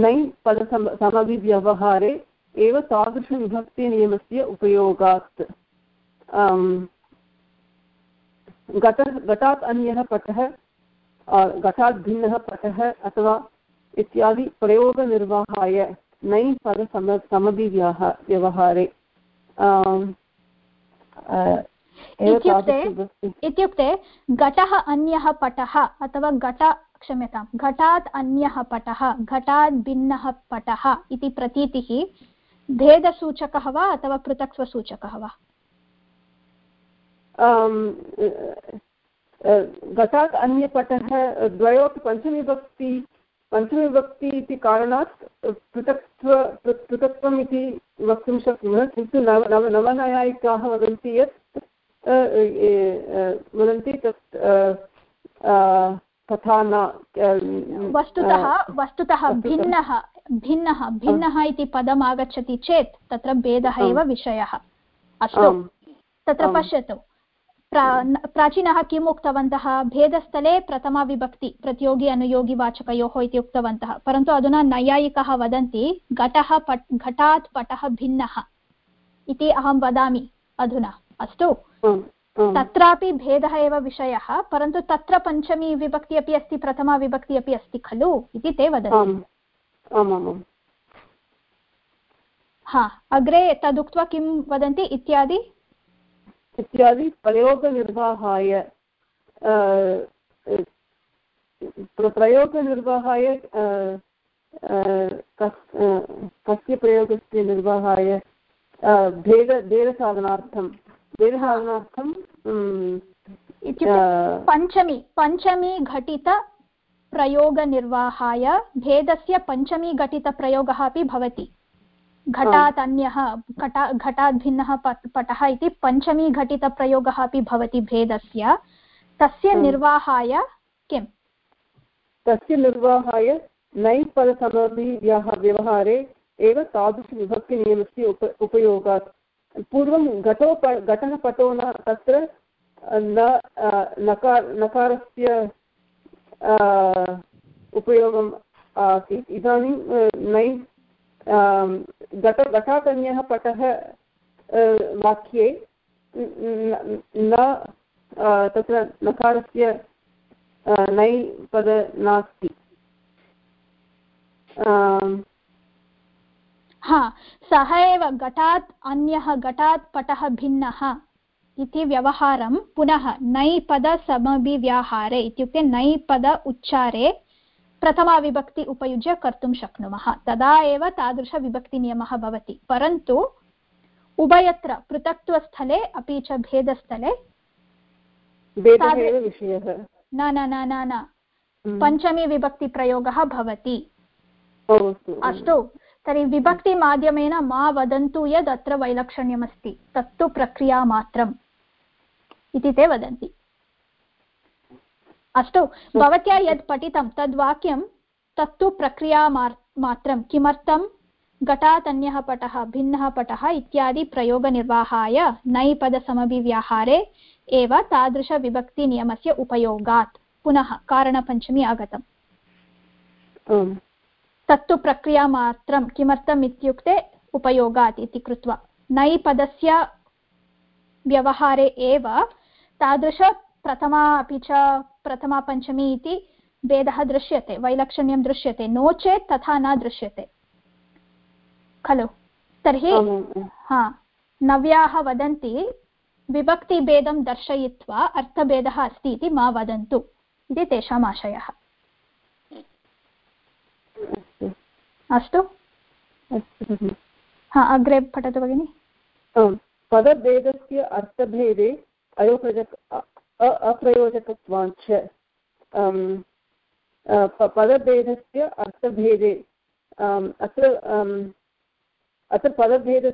Speaker 7: नै पदसम समभिव्यवहारे एव तादृशविभक्तिनियमस्य उपयोगात्। घट घटात् अन्यः पटः घटात् भिन्नः पटः अथवा इत्यादि प्रयोगनिर्वाहाय नै पदसम समभिव्याह व्यवहारे
Speaker 1: इत्युक्ते घटः अन्यः पटः अथवा घट क्षम्यतां घटात् अन्यः पटः घटात् भिन्नः पटः इति प्रतीतिः भेदसूचकः वा अथवा पृथक्त्वसूचकः वा?
Speaker 7: घटात् अन्यपटः द्वयोपि पञ्चमीभक्ति पञ्चमीभक्ति इति कारणात् पृथक्त्व पृथक्त्वम् इति वक्तुं शक्नुमः किन्तु नव नव नवनयायिकाः वदन्ति यत् वदन्ति तत् तथा
Speaker 1: न वस्तुतः वस्तुतः भिन्नः भिन्नः भिन्नः इति पदम् आगच्छति चेत् तत्र भेदः एव विषयः। अस्तु तत्र पश्यतु। प्रा प्राचीनः किम् उक्तवन्तः? भेदस्थले प्रथमाविभक्ति प्रतियोगि अनुयोगिवाचकयोः इति उक्तवन्तः। परन्तु अधुना नैयायिकः वदन्ति घटः पट् घटात् पटः भिन्नः। इति अहं वदामि अधुना। अस्तु। तत्रापि भेदः एव विषयः परन्तु तत्र पञ्चमी विभक्ति अपि अस्ति प्रथमा विभक्ति अपि अस्ति खलु इति ते वदन्ति। हा अग्रे तदुक्त्वा किं वदन्ति इत्यादि?
Speaker 7: इत्यादि प्रयोगनिर्वाहाय प्रयोगनिर्वाहाय कस्य प्रयोगस्य निर्वाहाय भेद भेदसाधनार्थं भेदसाधनार्थं
Speaker 1: पञ्चमी पञ्चमी घटित प्रयोगनिर्वाहाय भेदस्य पञ्चमी घटितप्रयोगः अपि भवति। घटात् अन्यः घटा घटात् भिन्नः पटः इति पञ्चमी घटितप्रयोगः अपि भवति भेदस्य। तस्य निर्वाहाय किम्?
Speaker 7: तस्य निर्वाहाय नैपदसमभिव्याः व्यवहारे एव तादृशविभक्तिनियमस्य उप उपयोगात् पूर्वं घटो घटः पटो न, तत्र न नकार, नकारस्य उपयोगम् आसीत्। इदानीं नै घट घटातन्यः पटः वाक्ये, न तत्र नकारस्य नै पद नास्ति।
Speaker 1: हा सः एव घटात् अन्यः घटात् पटः भिन्नः इति व्यवहारं पुनः नैपदसमभिव्याहारे इत्युक्ते नैपद उच्चारे प्रथमाविभक्ति उपयुज्य कर्तुं शक्नुमः। तदा एव तादृशविभक्तिनियमः भवति। परन्तु उभयत्र पृथक्त्वस्थले अपि च भेदस्थले न न न न न। हम्म। पञ्चमी विभक्तिप्रयोगः भवति। अस्तु। तर्हि विभक्तिमाध्यमेन मा वदन्तु यद् अत्र वैलक्षण्यमस्ति, तत्तु प्रक्रियामात्रम् इति ते वदन्ति। अस्तु, भवत्या यत् पठितं तद्वाक्यं तत्तु प्रक्रिया मात्रं किमर्थं? घटात् अन्यः पटः, भिन्नः पटः इत्यादि प्रयोगनिर्वाहाय नैपदसमभिव्याहारे एव तादृशविभक्तिनियमस्य उपयोगात्। पुनः कारणपञ्चमी आगतम्। तत्तु प्रक्रियामात्रं किमर्थम् इत्युक्ते उपयोगात् इति कृत्वा। नैपदस्य व्यवहारे एव तादृश प्रथमा अपि च प्रथमा पञ्चमी इति भेदः दृश्यते वैलक्षण्यं दृश्यते नो चेत् तथा न दृश्यते। खलु? तर्हि हा नव्याः वदन्ति विभक्तिभेदं दर्शयित्वा अर्थभेदः अस्ति इति मा वदन्तु। इति तेषाम् आशयः। अस्तु। हा, अग्रे पठतु भगिनि।
Speaker 7: आम् पदभेदस्य अर्थभेदे अयोप्रजक अप्रयोजकत्वाञ्च पदभेदस्य अर्थभेदे अत्र अत्र पदभेद,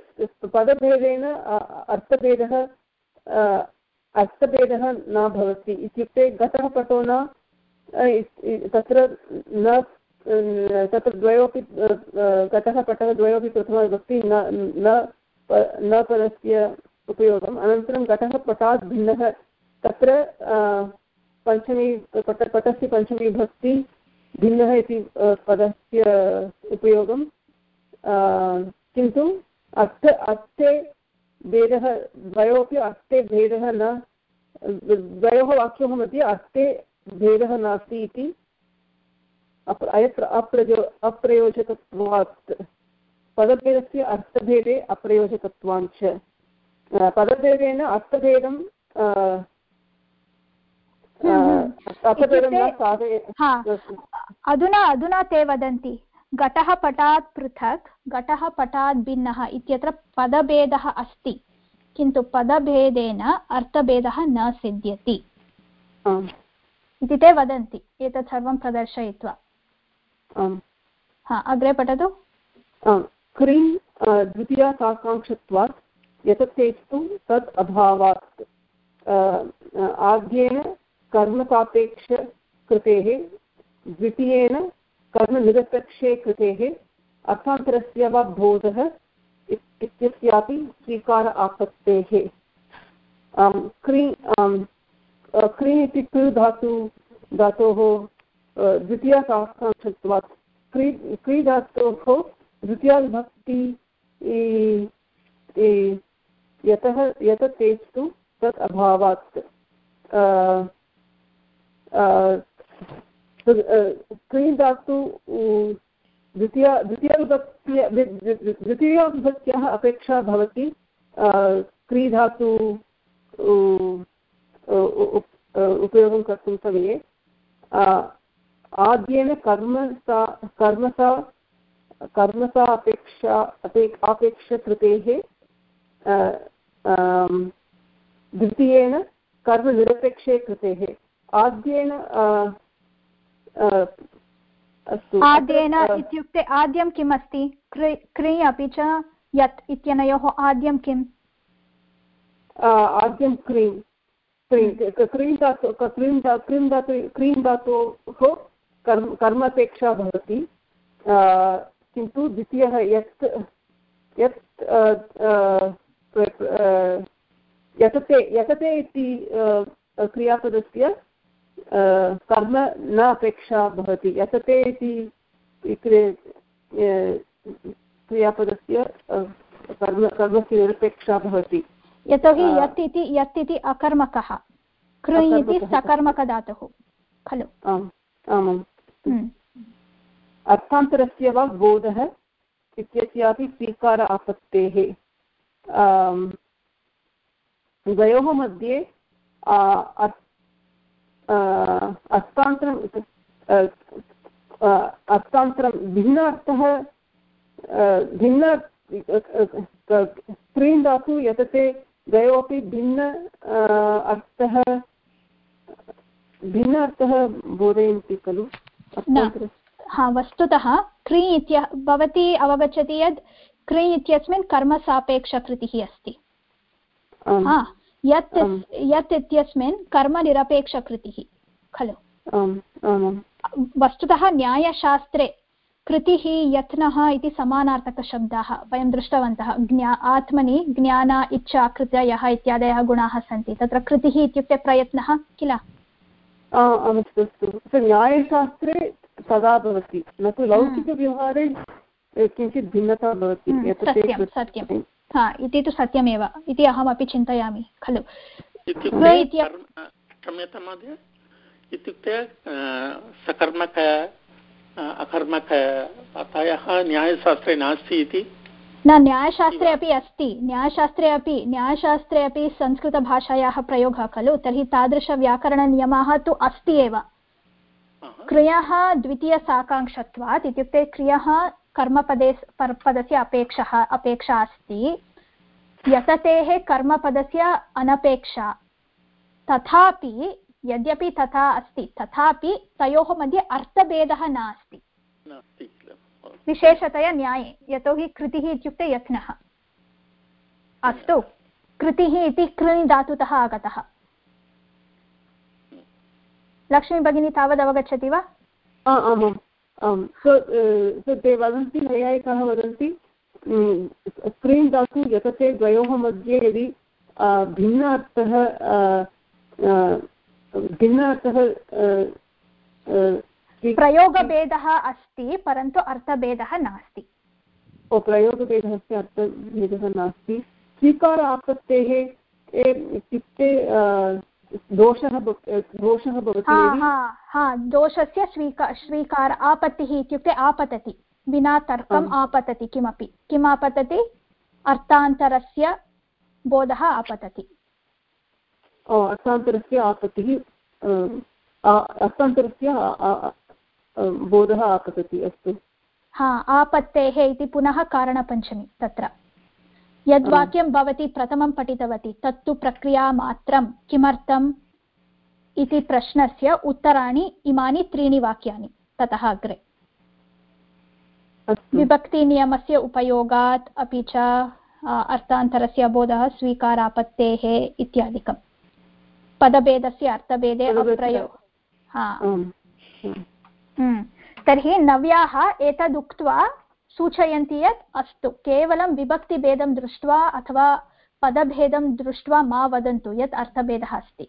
Speaker 7: पदभेदेन अर्थभेदः अर्थभेदः न भवति। इत्युक्ते घटः पटो न तत्र न तत्र द्वयोपि घटः पटः द्वयोपि प्रथमविभक्ति न न न पदस्य उपयोगम्। अनन्तरं घटः पटात् भिन्नः, तत्र पञ्चमी पट पटस्य पञ्चमी विभक्ति भिन्नः इति पदस्य उपयोगं किन्तु अर्थ अर्थे भेदः, द्वयोपि अर्थे भेदः न, द्वयोः वाक्योः मध्ये अर्थे भेदः नास्ति इति अयत्र अप्रयो अप्रयोजकत्वात् पदभेदस्य अर्थभेदे अप्रयोजकत्वाञ्च पदभेदेन अर्थभेदं
Speaker 1: अधुना अधुना ते वदन्ति घटः पटात् पृथक् घटः पटात् भिन्नः इत्यत्र पदभेदः अस्ति किन्तु पदभेदेन अर्थभेदः न सिद्ध्यति। इति ते वदन्ति एतत् सर्वं प्रदर्शयित्वा। हा अग्रे पठतु।
Speaker 7: आम् क्रीं अ, द्वितीयासाकाङ्क्षत्वात् यततेस्तु तद् अभावात्। आद्येन कर्मसापेक्षकृतेः द्वितीयेन कर्मनिरपेक्षे कृतेः अर्थान्तरस्य वा बोधः इत्यस्यापि स्वीकार आपत्तेः। क्री क्री इति कृ धातु धातोः द्वितीयासाकाङ्क्षत्वात् क्री ई- ई- यतः यत तेस्तु तत् अभावात्। तद्, क्री धातु उ, द्वितीया द्वितीयविभक्त्य द्वि- द्वि- अपेक्षा भवति क्री धातु उ, उ- उ- उपयोगं कर्तुं समये। आद्येन कर्मसा कर्मसा कर्मसा अपेक्षा अपे आपेक्षकृतेः द्वितीयेन कर्मनिरपेक्षे कृतेः आद्येन अस्तु
Speaker 1: आद्येन इत्युक्ते आद्यं किम् अस्ति? क्रि क्रि अपि च यत् इत्यनयोः आद्यं किम्?
Speaker 7: आद्यं क्रीं क्रीं क्रीं धातु क्रीं धा क्रीं धातु क्रीं धातोः कर्म कर्मापेक्षा भवति। किन्तु द्वितीयः यत् यत् यतते यतते इति क्रियापदस्य कर्म न अपेक्षा भवति। यतते इति क्रियापदस्य कर्म कर्मस्य निरपेक्षा भवति।
Speaker 1: यतोहि यत् इति यत् इति अकर्मकः। कृ इति सकर्मकधातुः। खलु।
Speaker 7: आम् आमाम्। अर्थान्तरस्य वा बोधः इत्यस्यापि स्वीकार आपत्तेः द्वयोः मध्ये आ, अ- अर्थान्तरं अर्थान्तरं भिन्न अर्थः दातु यतते द्वयोपि भिन्न अ, अर्थः भिन्न अर्थः बोधयन्ति खलु।
Speaker 1: हा वस्तुतः क्रि इत्य भवती अवगच्छति यत् क्रि इत्यस्मिन् कर्मसापेक्षकृतिः अस्ति। हा यत् यत् इत्यस्मिन् कर्मनिरपेक्षकृतिः खलु। वस्तुतः न्यायशास्त्रे कृतिः यत्नः इति समानार्थकशब्दाः वयं दृष्टवन्तः। ज्ञा आत्मनि ज्ञान इच्छा कृतयः इत्यादयः गुणाः सन्ति। तत्र कृतिः इत्युक्ते प्रयत्नः किल?
Speaker 7: अस्तु अस्तु न्यायशास्त्रे तदा भवति न तु लौकिकव्यवहारे किञ्चित् भिन्नता भवति
Speaker 1: सत्यं हा इति तु सत्यमेव इति अहमपि चिन्तयामि खलु
Speaker 3: इत्युक्ते क्षम्यतां महोदय इत्युक्ते सकर्मक अकर्मक अतयः न्यायशास्त्रे नास्ति इति
Speaker 1: न न्यायशास्त्रे अपि अस्ति। न्यायशास्त्रे अपि न्यायशास्त्रे अपि संस्कृतभाषायाः प्रयोगः खलु तर्हि तादृशव्याकरणनियमाः तु अस्ति एव। क्रियः द्वितीयसाकाङ्क्षत्वात् इत्युक्ते क्रियः कर्मपदे पदस्य अपेक्षः अपेक्षा अस्ति। यततेः कर्मपदस्य अनपेक्षा। तथापि यद्यपि तथा अस्ति तथापि तयोः मध्ये अर्थभेदः नास्ति। विशेषतया न्याये, यतोहि कृतिः इत्युक्ते यत्नः। अस्तु, कृतिः इति कृञ् धातुतः आगतः। लक्ष्मी भगिनी तावद् अवगच्छति वा?
Speaker 7: आमाम् आम् वदन्ति, नैयायिकाः वदन्ति स्क्रीन् दातु यतते द्वयोः मध्ये यदि भिन्न अर्थः भिन्न अर्थः
Speaker 1: प्रयोगभेदः अस्ति परन्तु अर्थभेदः नास्ति।
Speaker 7: ओ प्रयोगभेदः अस्ति अर्थभेदः नास्ति। स्वीकार आपत्तेः इत्युक्ते दोषः दोषः भवति
Speaker 1: दोषस्य स्वीकार स्वीकार आपत्तिः इत्युक्ते आपतति। विना तर्कम् आपतति किमपि। किम् आपतति? अर्थान्तरस्य बोधः आपतति।
Speaker 7: अर्थान्तरस्य आपत्तिः अर्थान्तरस्य बोधः आपतति अस्तु।
Speaker 1: हा आपत्तेः इति पुनः कारणपञ्चमी तत्र। यद्वाक्यं भवती प्रथमं पठितवती तत्तु प्रक्रियामात्रं किमर्थम् इति प्रश्नस्य उत्तराणि इमानि त्रीणि वाक्यानि ततः अग्रे। विभक्तिनियमस्य उपयोगात् अपि च अर्थान्तरस्य बोधः स्वीकारापत्तेः इत्यादिकं पदभेदस्य अर्थभेदे अप्रयोग हा। तर्हि नव्याः एतदुक्त्वा सूचयन्ति यत् अस्तु, केवलं विभक्तिभेदं दृष्ट्वा अथवा पदभेदं दृष्ट्वा मा वदन्तु, यत् अर्थभेदः अस्ति।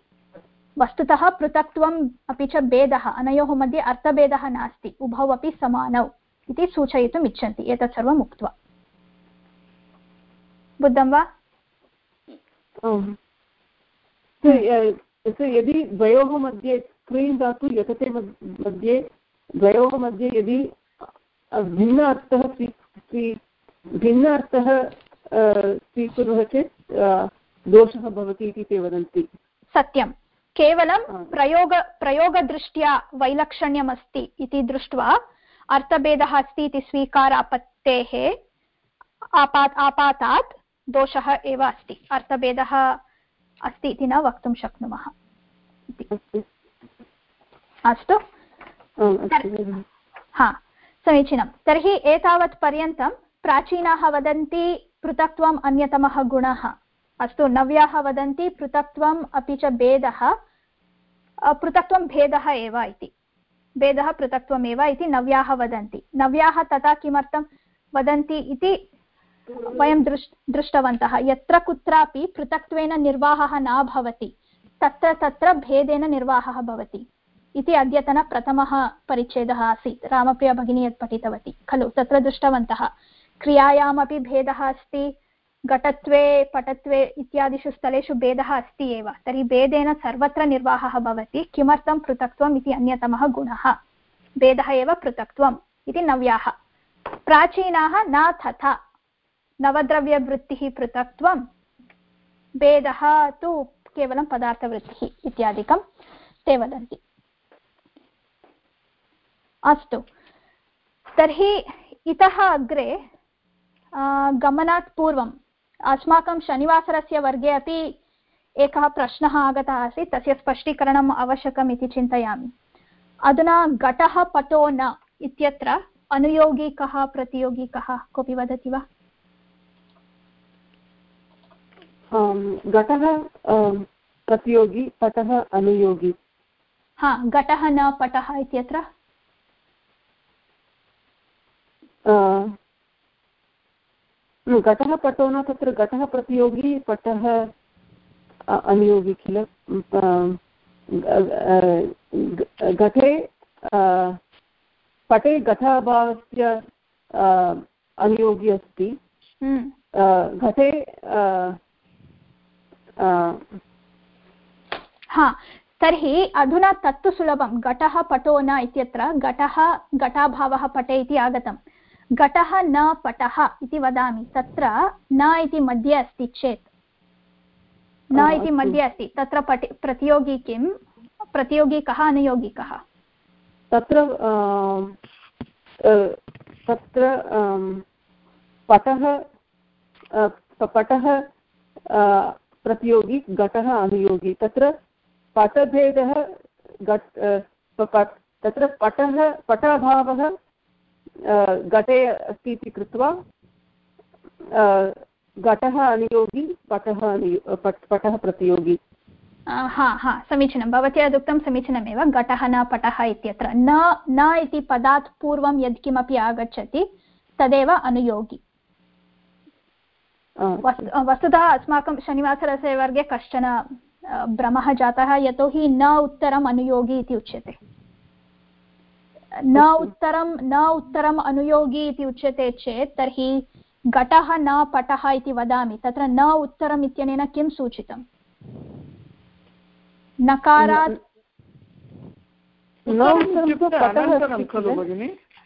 Speaker 1: वस्तुतः पृथक्त्वम् अपि च भेदः, अनयोः मध्ये अर्थभेदः नास्ति, उभौ अपि समानौ इति सूचयितुम् इच्छन्ति, एतत् सर्वम् उक्त्वा। बुद्धं वा?
Speaker 7: यदि द्वयोः मध्ये स्क्रीन् दातु यतते मध्ये द्वयोः मध्ये यदि भिन्न अर्थः स्वी भिन्न अर्थः स्वीकुर्मः चेत् दोषः भवति इति ते वदन्ति।
Speaker 1: सत्यं। केवलं प्रयोग प्रयोगदृष्ट्या वैलक्षण्यमस्ति इति दृष्ट्वा अर्थभेदः अस्ति इति स्वीकारापत्तेः आपात् आपातात् दोषः एव अस्ति। अर्थभेदः अस्ति इति न वक्तुं शक्नुमः। अस्तु। हा समीचीनं। तर्हि एतावत् पर्यन्तं प्राचीनाः वदन्ति पृथक्त्वम् अन्यतमः गुणः। अस्तु नव्याः वदन्ति पृथक्त्वम् अपि च भेदः। पृथक्त्वं भेदः एव इति। भेदः पृथक्त्वमेव इति नव्याः वदन्ति। नव्याः तथा किमर्थं वदन्ति इति वयं दृष् दृष्टवन्तः। यत्र कुत्रापि पृथक्त्वेन निर्वाहः न भवति तत्र तत्र भेदेन निर्वाहः भवति। इति अद्यतनप्रथमः परिच्छेदः आसीत्। रामप्रिया भगिनी यत् पठितवती, खलु तत्र दृष्टवन्तः, क्रियायामपि भेदः अस्ति, घटत्वे, पटत्वे इत्यादिषु स्थलेषु भेदः अस्ति एव, तर्हि भेदेन सर्वत्र निर्वाहः भवति, किमर्थं पृथक्त्वम् इति अन्यतमः गुणः। भेदः एव पृथक्त्वम् इति नव्याः। प्राचीनाः न तथा, नवद्रव्यवृत्तिः पृथक्त्वं भेदः तु केवलं पदार्थवृत्तिः इत्यादिकं ते वदन्ति। अस्तु। तर्हि इतः अग्रे गमनात् पूर्वं अस्माकं शनिवासरस्य वर्गे अपि एकः प्रश्नः आगतः आसीत् तस्य स्पष्टीकरणम् आवश्यकम् इति चिन्तयामि। अधुना घटः पटो न इत्यत्र अनुयोगी कः प्रतियोगी कः कोऽपि वदति वा?
Speaker 7: घटः प्रतियोगी पटः अनुयोगी।
Speaker 1: हा घटः न पटः इत्यत्र?
Speaker 7: घटः पटो न तत्र घटः प्रतियोगी पटः अनुयोगी किल घटे पटे घटाभावस्य अनुयोगी अस्ति हम्म। घटे
Speaker 1: हा तर्हि अधुना तत्तु सुलभं घटः पटो न इत्यत्र घटः घटाभावः पटे इति आगतं घटः न पटः इति वदामि। तत्र न इति मध्ये अस्ति चेत्। न इति मध्ये अस्ति। तत्र पठि प्रतियोगी किं? प्रतियोगी कः? अनुयोगी कः?
Speaker 7: तत्र तत्र पटः पटः प्रतियोगी घटः अनुयोगी। तत्र पटभेदः घट तत्र पटः पटाभावः घटे अस्ति इति कृत्वा घटः अनुयोगी पटः अनुयो पटः प्रतियोगी।
Speaker 1: हा हा समीचीनं। भवत्या यदुक्तं समीचीनमेव घटः न पटः इत्यत्र। न न इति पदात् पूर्वं यत्किमपि आगच्छति तदेव अनुयोगी। वस्तु वस्तुतः अस्माकं शनिवासरस्य वर्गे कश्चन भ्रमः जातः यतोहि न उत्तरम् अनुयोगी इति उच्यते। न उत्तरं न उत्तरम् अनुयोगी इति उच्यते चेत् तर्हि घटः न पटः इति वदामि। तत्र न उत्तरम् इत्यनेन किं सूचितम् नकारात्
Speaker 7: तु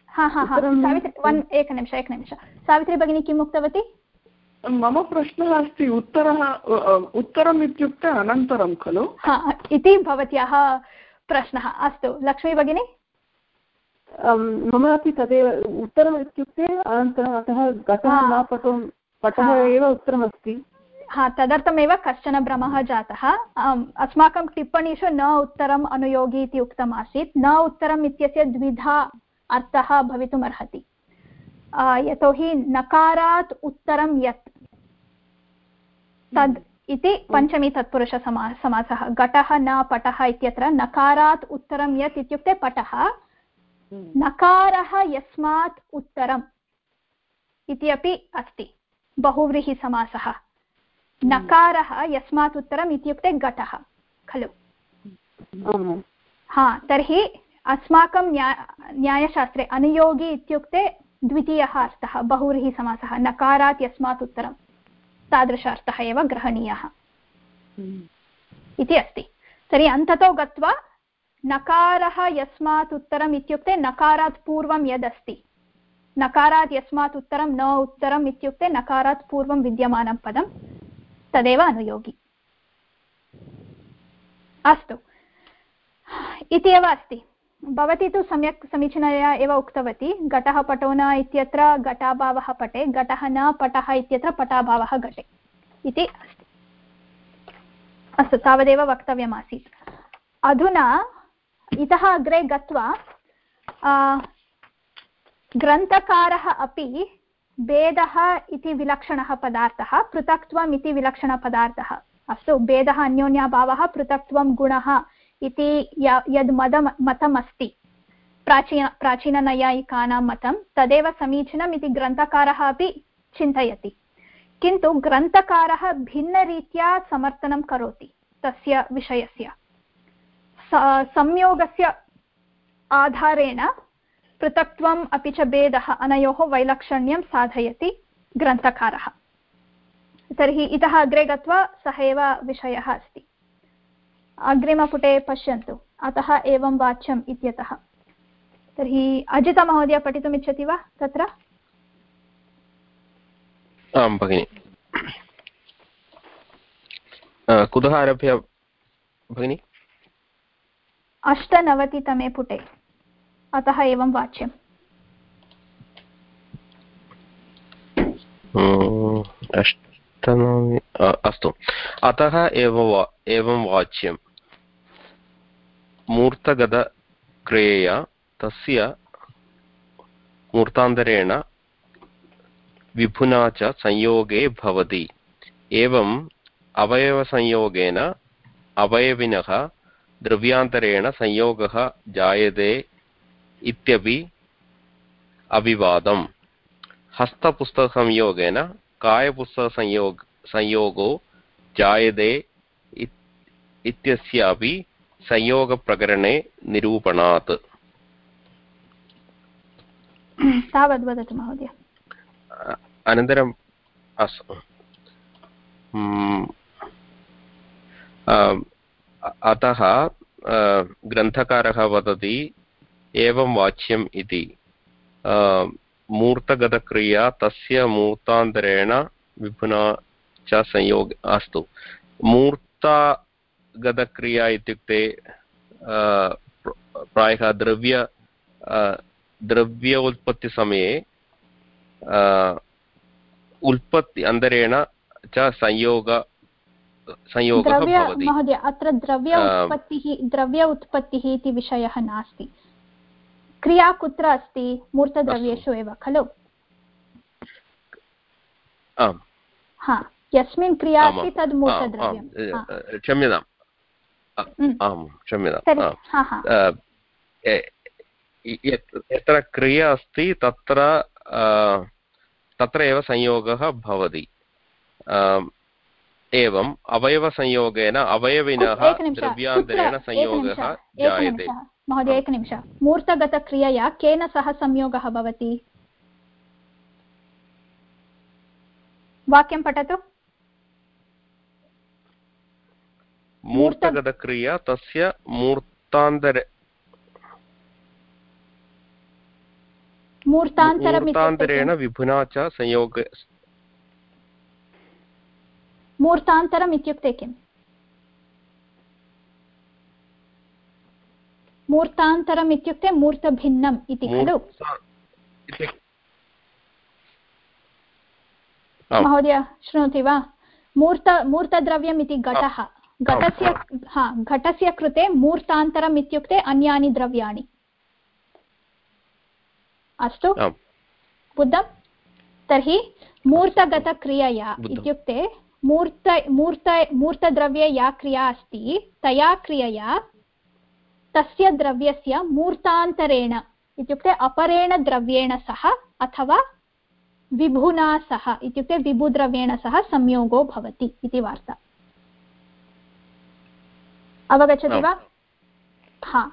Speaker 1: हा हा हा। एकनिमिष एकनिमिष सावित्री भगिनी किम् उक्तवती?
Speaker 6: मम प्रश्नः अस्ति उत्तरः उत्तरम् इत्युक्ते अनन्तरं खलु?
Speaker 1: इति भवत्याः प्रश्नः। अस्तु लक्ष्मी भगिनी?
Speaker 7: मम अपि तदेव उत्तरम् इत्युक्ते अनन्तरम् अतः
Speaker 1: हा।
Speaker 7: न पटो पटः एव उत्तरमस्ति।
Speaker 1: हा तदर्थमेव कश्चन भ्रमः जातः। अस्माकं टिप्पणीषु न उत्तरम् अनुयोगी इति उक्तमासीत्। न उत्तरम् इत्यस्य द्विधा अर्थः भवितुमर्हति। आ, यतोहि नकारात् उत्तरं यत्? तद् इति पञ्चमी तत्पुरुषसमा समासः। घटः न पटः इत्यत्र नकारात् उत्तरं यत् इत्युक्ते पटः। नकारः यस्मात् उत्तरम् इति अपि अस्ति बहुव्रीहिसमासः नकारः यस्मात् उत्तरम् इत्युक्ते घटः खलु? हा तर्हि अस्माकं न्या न्यायशास्त्रे अनुयोगी इत्युक्ते द्वितीयः अर्थः बहुव्रीहिसमासः नकारात् यस्मात् उत्तरं तादृश अर्थः एव ग्रहणीयः। इति अस्ति। तर्हि अन्ततो गत्वा नकारः यस्मात् उत्तरम् इत्युक्ते नकारात् पूर्वं यदस्ति। नकारात् यस्मात् उत्तरं न उत्तरम् इत्युक्ते नकारात् पूर्वं विद्यमानं पदं तदेव अनुयोगी। अस्तु। इति एव अस्ति। भवती तु सम्यक् समीचीनतया एव उक्तवती, घटः पटो न इत्यत्र घटाभावः पटे, घटः न पटः इत्यत्र पटाभावः घटे इति अस्ति। अस्तु, तावदेव वक्तव्यमासीत्। अधुना इतः अग्रे गत्वा ग्रन्थकारः अपि भेदः इति विलक्षणः पदार्थः, पृथक्त्वम् इति विलक्षणपदार्थः अस्तु, भेदः, अन्योन्याभावः, पृथक्त्वं गुणः इति यद् मदम्, मतमस्ति। प्राचीन, प्राचीननैयायिकानां मतं, तदेव समीचीनम् इति ग्रन्थकारः अपि चिन्तयति। किन्तु ग्रन्थकारः भिन्नरीत्या समर्थनं करोति तस्य विषयस्य। संयोगस्य आधारेण पृथक्त्वम् अपि च भेदः अनयोः वैलक्षण्यं साधयति ग्रन्थकारः। तर्हि इतः अग्रे गत्वा सः एव विषयः अस्ति। अग्रिमपुटे पश्यन्तु। अतः एवं वाच्यम् इत्यतः। तर्हि अजितमहोदय पठितुम् इच्छति वा तत्र?
Speaker 4: आं, भगिनि। कुतः आरभ्य, भगिनि?
Speaker 1: अष्टनवतितमे पुटे। अतः एवं वाच्यम्।
Speaker 4: अम्, अष्टनवमि अ, अस्तु। अतः एव वा एवं वाच्यं मूर्तगतक्रियया तस्य मूर्तान्तरेण विभुना च संयोगे भवति। एवम् अवयवसंयोगेन अवयविनः द्रव्यान्तरेण संयोगः जायते इत्यपि अविवादम् हस्तपुस्तकसंयोगेन कायपुस्तकसंयोग संयोगो जायते इत्यस्यापि संयोगप्रकरणे निरूपणात्।
Speaker 1: तावद् वदतु महोदय।
Speaker 4: अनन्तरम् अस्तु म्, अ- अतः ग्रन्थकारः वदति, एवं वाच्यम् इति। मूर्तगतक्रिया तस्य मूर्तान्तरेण विपुना च संयोग, अस्तु। मूर्तागतक्रिया इत्युक्ते प्र- प्रायः द्रव्य द्रव्योत्पत्तिसमये उल्पत्ति अन्तरेण च संयोग संयोगः
Speaker 1: द्रव्य
Speaker 4: भवति।
Speaker 1: महोदय अत्र द्रव्य उत्पत्तिः द्रव्य उत्पत्तिः इति विषयः नास्ति। क्रिया कुत्र अस्ति? मूर्तद्रव्येषु एव खलु?
Speaker 4: आम्।
Speaker 1: हा यस्मिन् क्रिया अस्ति तद् मूर्तद्रव्यं।
Speaker 4: क्षम्यताम्। आम् क्षम्यताम्।
Speaker 1: हा हा।
Speaker 4: अ, यत्र क्रिया अस्ति तत्र तत्र एव संयोगः भवति। एवम् अवयवसंयोगेन अवयविनः द्रव्यान्तरेण संयोगः जायते।
Speaker 1: महोदय एकनिमिषः मूर्तगतक्रियया केन सह संयोगः भवति? वाक्यं पठतु।
Speaker 4: मूर्तगतक्रिया तस्य मूर्तान्तरे मूर्तान्तरेण विभुना च संयोग
Speaker 1: मूर्तान्तरम् इत्युक्ते किम् मूर्तान्तरम् इत्युक्ते मूर्तभिन्नम् इति खलु। महोदय शृणोति वा मूर्त मूर्तद्रव्यम् इति घटः घटस्य हा घटस्य कृते मूर्तान्तरम् इत्युक्ते अन्यानि द्रव्याणि अस्तु बुद्धं तर्हि मूर्तगतक्रियया इत्युक्ते मूर्त मूर्त मूर्तद्रव्ये या क्रिया अस्ति तया क्रियया तस्य द्रव्यस्य मूर्तान्तरेण इत्युक्ते अपरेण द्रव्येण सह अथवा विभुना सह इत्युक्ते विभुद्रव्येण सह संयोगो भवति इति वार्ता। अवगच्छति वा? हा।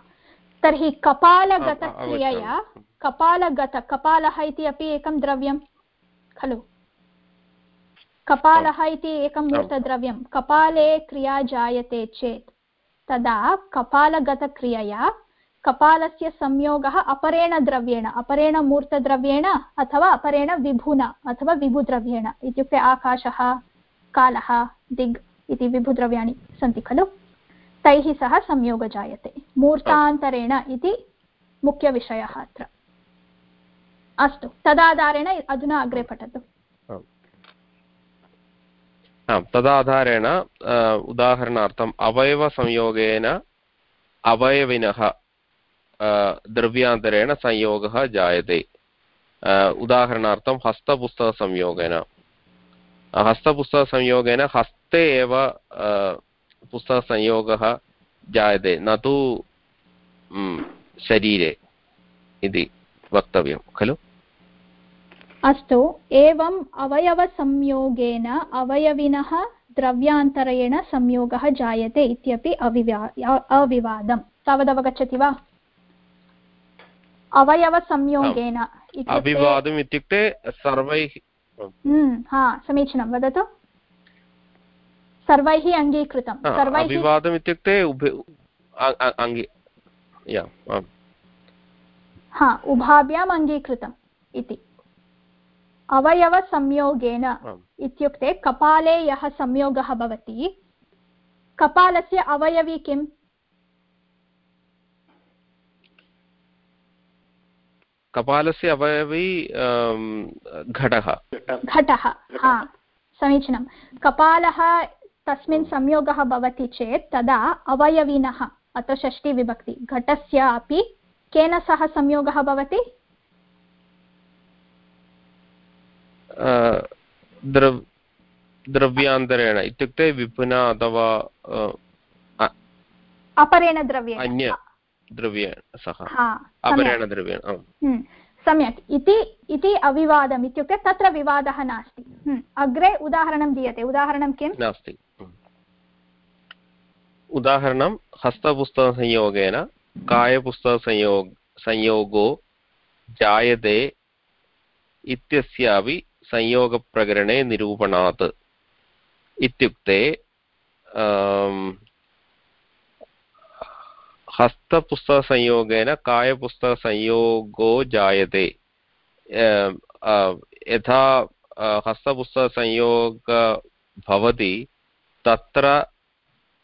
Speaker 1: तर्हि कपालगतक्रियया कपालगत कपालः इति अपि एकं द्रव्यं खलु? कपालः इति एकं मूर्तद्रव्यं कपाले क्रिया जायते चेत्। तदा कपालगतक्रियया कपालस्य संयोगः अपरेण द्रव्येण अपरेण मूर्तद्रव्येण अथवा अपरेण विभुना अथवा विभुद्रव्येण इत्युक्ते आकाशः कालः दिग् इति विभुद्रव्याणि सन्ति खलु? तैः सह संयोगः जायते। मूर्तान्तरेण इति मुख्यविषयः अत्र। अस्तु तदाधारेण अधुना अग्रे पठतु।
Speaker 4: आम् तदाधारेण उदाहरणार्थम् अवयवसंयोगेन अवयविनः द्रव्यान्तरेण संयोगः जायते उदाहरणार्थं हस्तपुस्तकसंयोगेन हस्तपुस्तकसंयोगेन हस्ते एव पुस्तकसंयोगः जायते न तु शरीरे इति वक्तव्यं खलु
Speaker 1: अस्तु एवम् अवयवसंयोगेन अवयविनः द्रव्यान्तरेण संयोगः जायते इत्यपि अविवा अ- अविवादं तावदवगच्छति वा? अवयवसंयोगेन
Speaker 4: अभिवादम् इत्युक्ते सर्वैः
Speaker 1: हम्म, हा समीचीनं वदतु। सर्वैः अङ्गीकृतं।
Speaker 4: हा,
Speaker 1: सर्वैः
Speaker 4: इत्युक्ते
Speaker 1: हा उभाभ्याम् अङ्गीकृतम् इति। अवयवसंयोगेन इत्युक्ते कपाले यः संयोगः भवति कपालस्य अवयवी किम्?
Speaker 4: कपालस्य अवयवी घटः।
Speaker 1: घटः हा समीचीनं। कपालः तस्मिन् संयोगः भवति चेत् तदा अवयविनः अत्र षष्टिविभक्ति घटस्य अपि केन सह संयोगः भवति
Speaker 4: अ, द्रव द्रव्यान्तरेण इत्युक्ते विपुना अथवा
Speaker 1: अपरेण द्रव्येण
Speaker 4: अन्य द्रव्येण सह अपरेण द्रव्येण आम्
Speaker 1: सम्यक् इति इति अविवादम् इत्युक्ते तत्र विवादः नास्ति अग्रे उदाहरणं दीयते उदाहरणं किम्
Speaker 4: नास्ति। उदाहरणं हस्तपुस्तकसंयोगेन कायपुस्तकसंयोग संयोगो जायते इत्यस्यापि संयोगप्रकरणे निरूपणात् इत्युक्ते आम्, हस्तपुस्तकसंयोगेन कायपुस्तकसंयोगो जायते. अ, अ, यथा अ, हस्तपुस्तकसंयोग भवति तत्र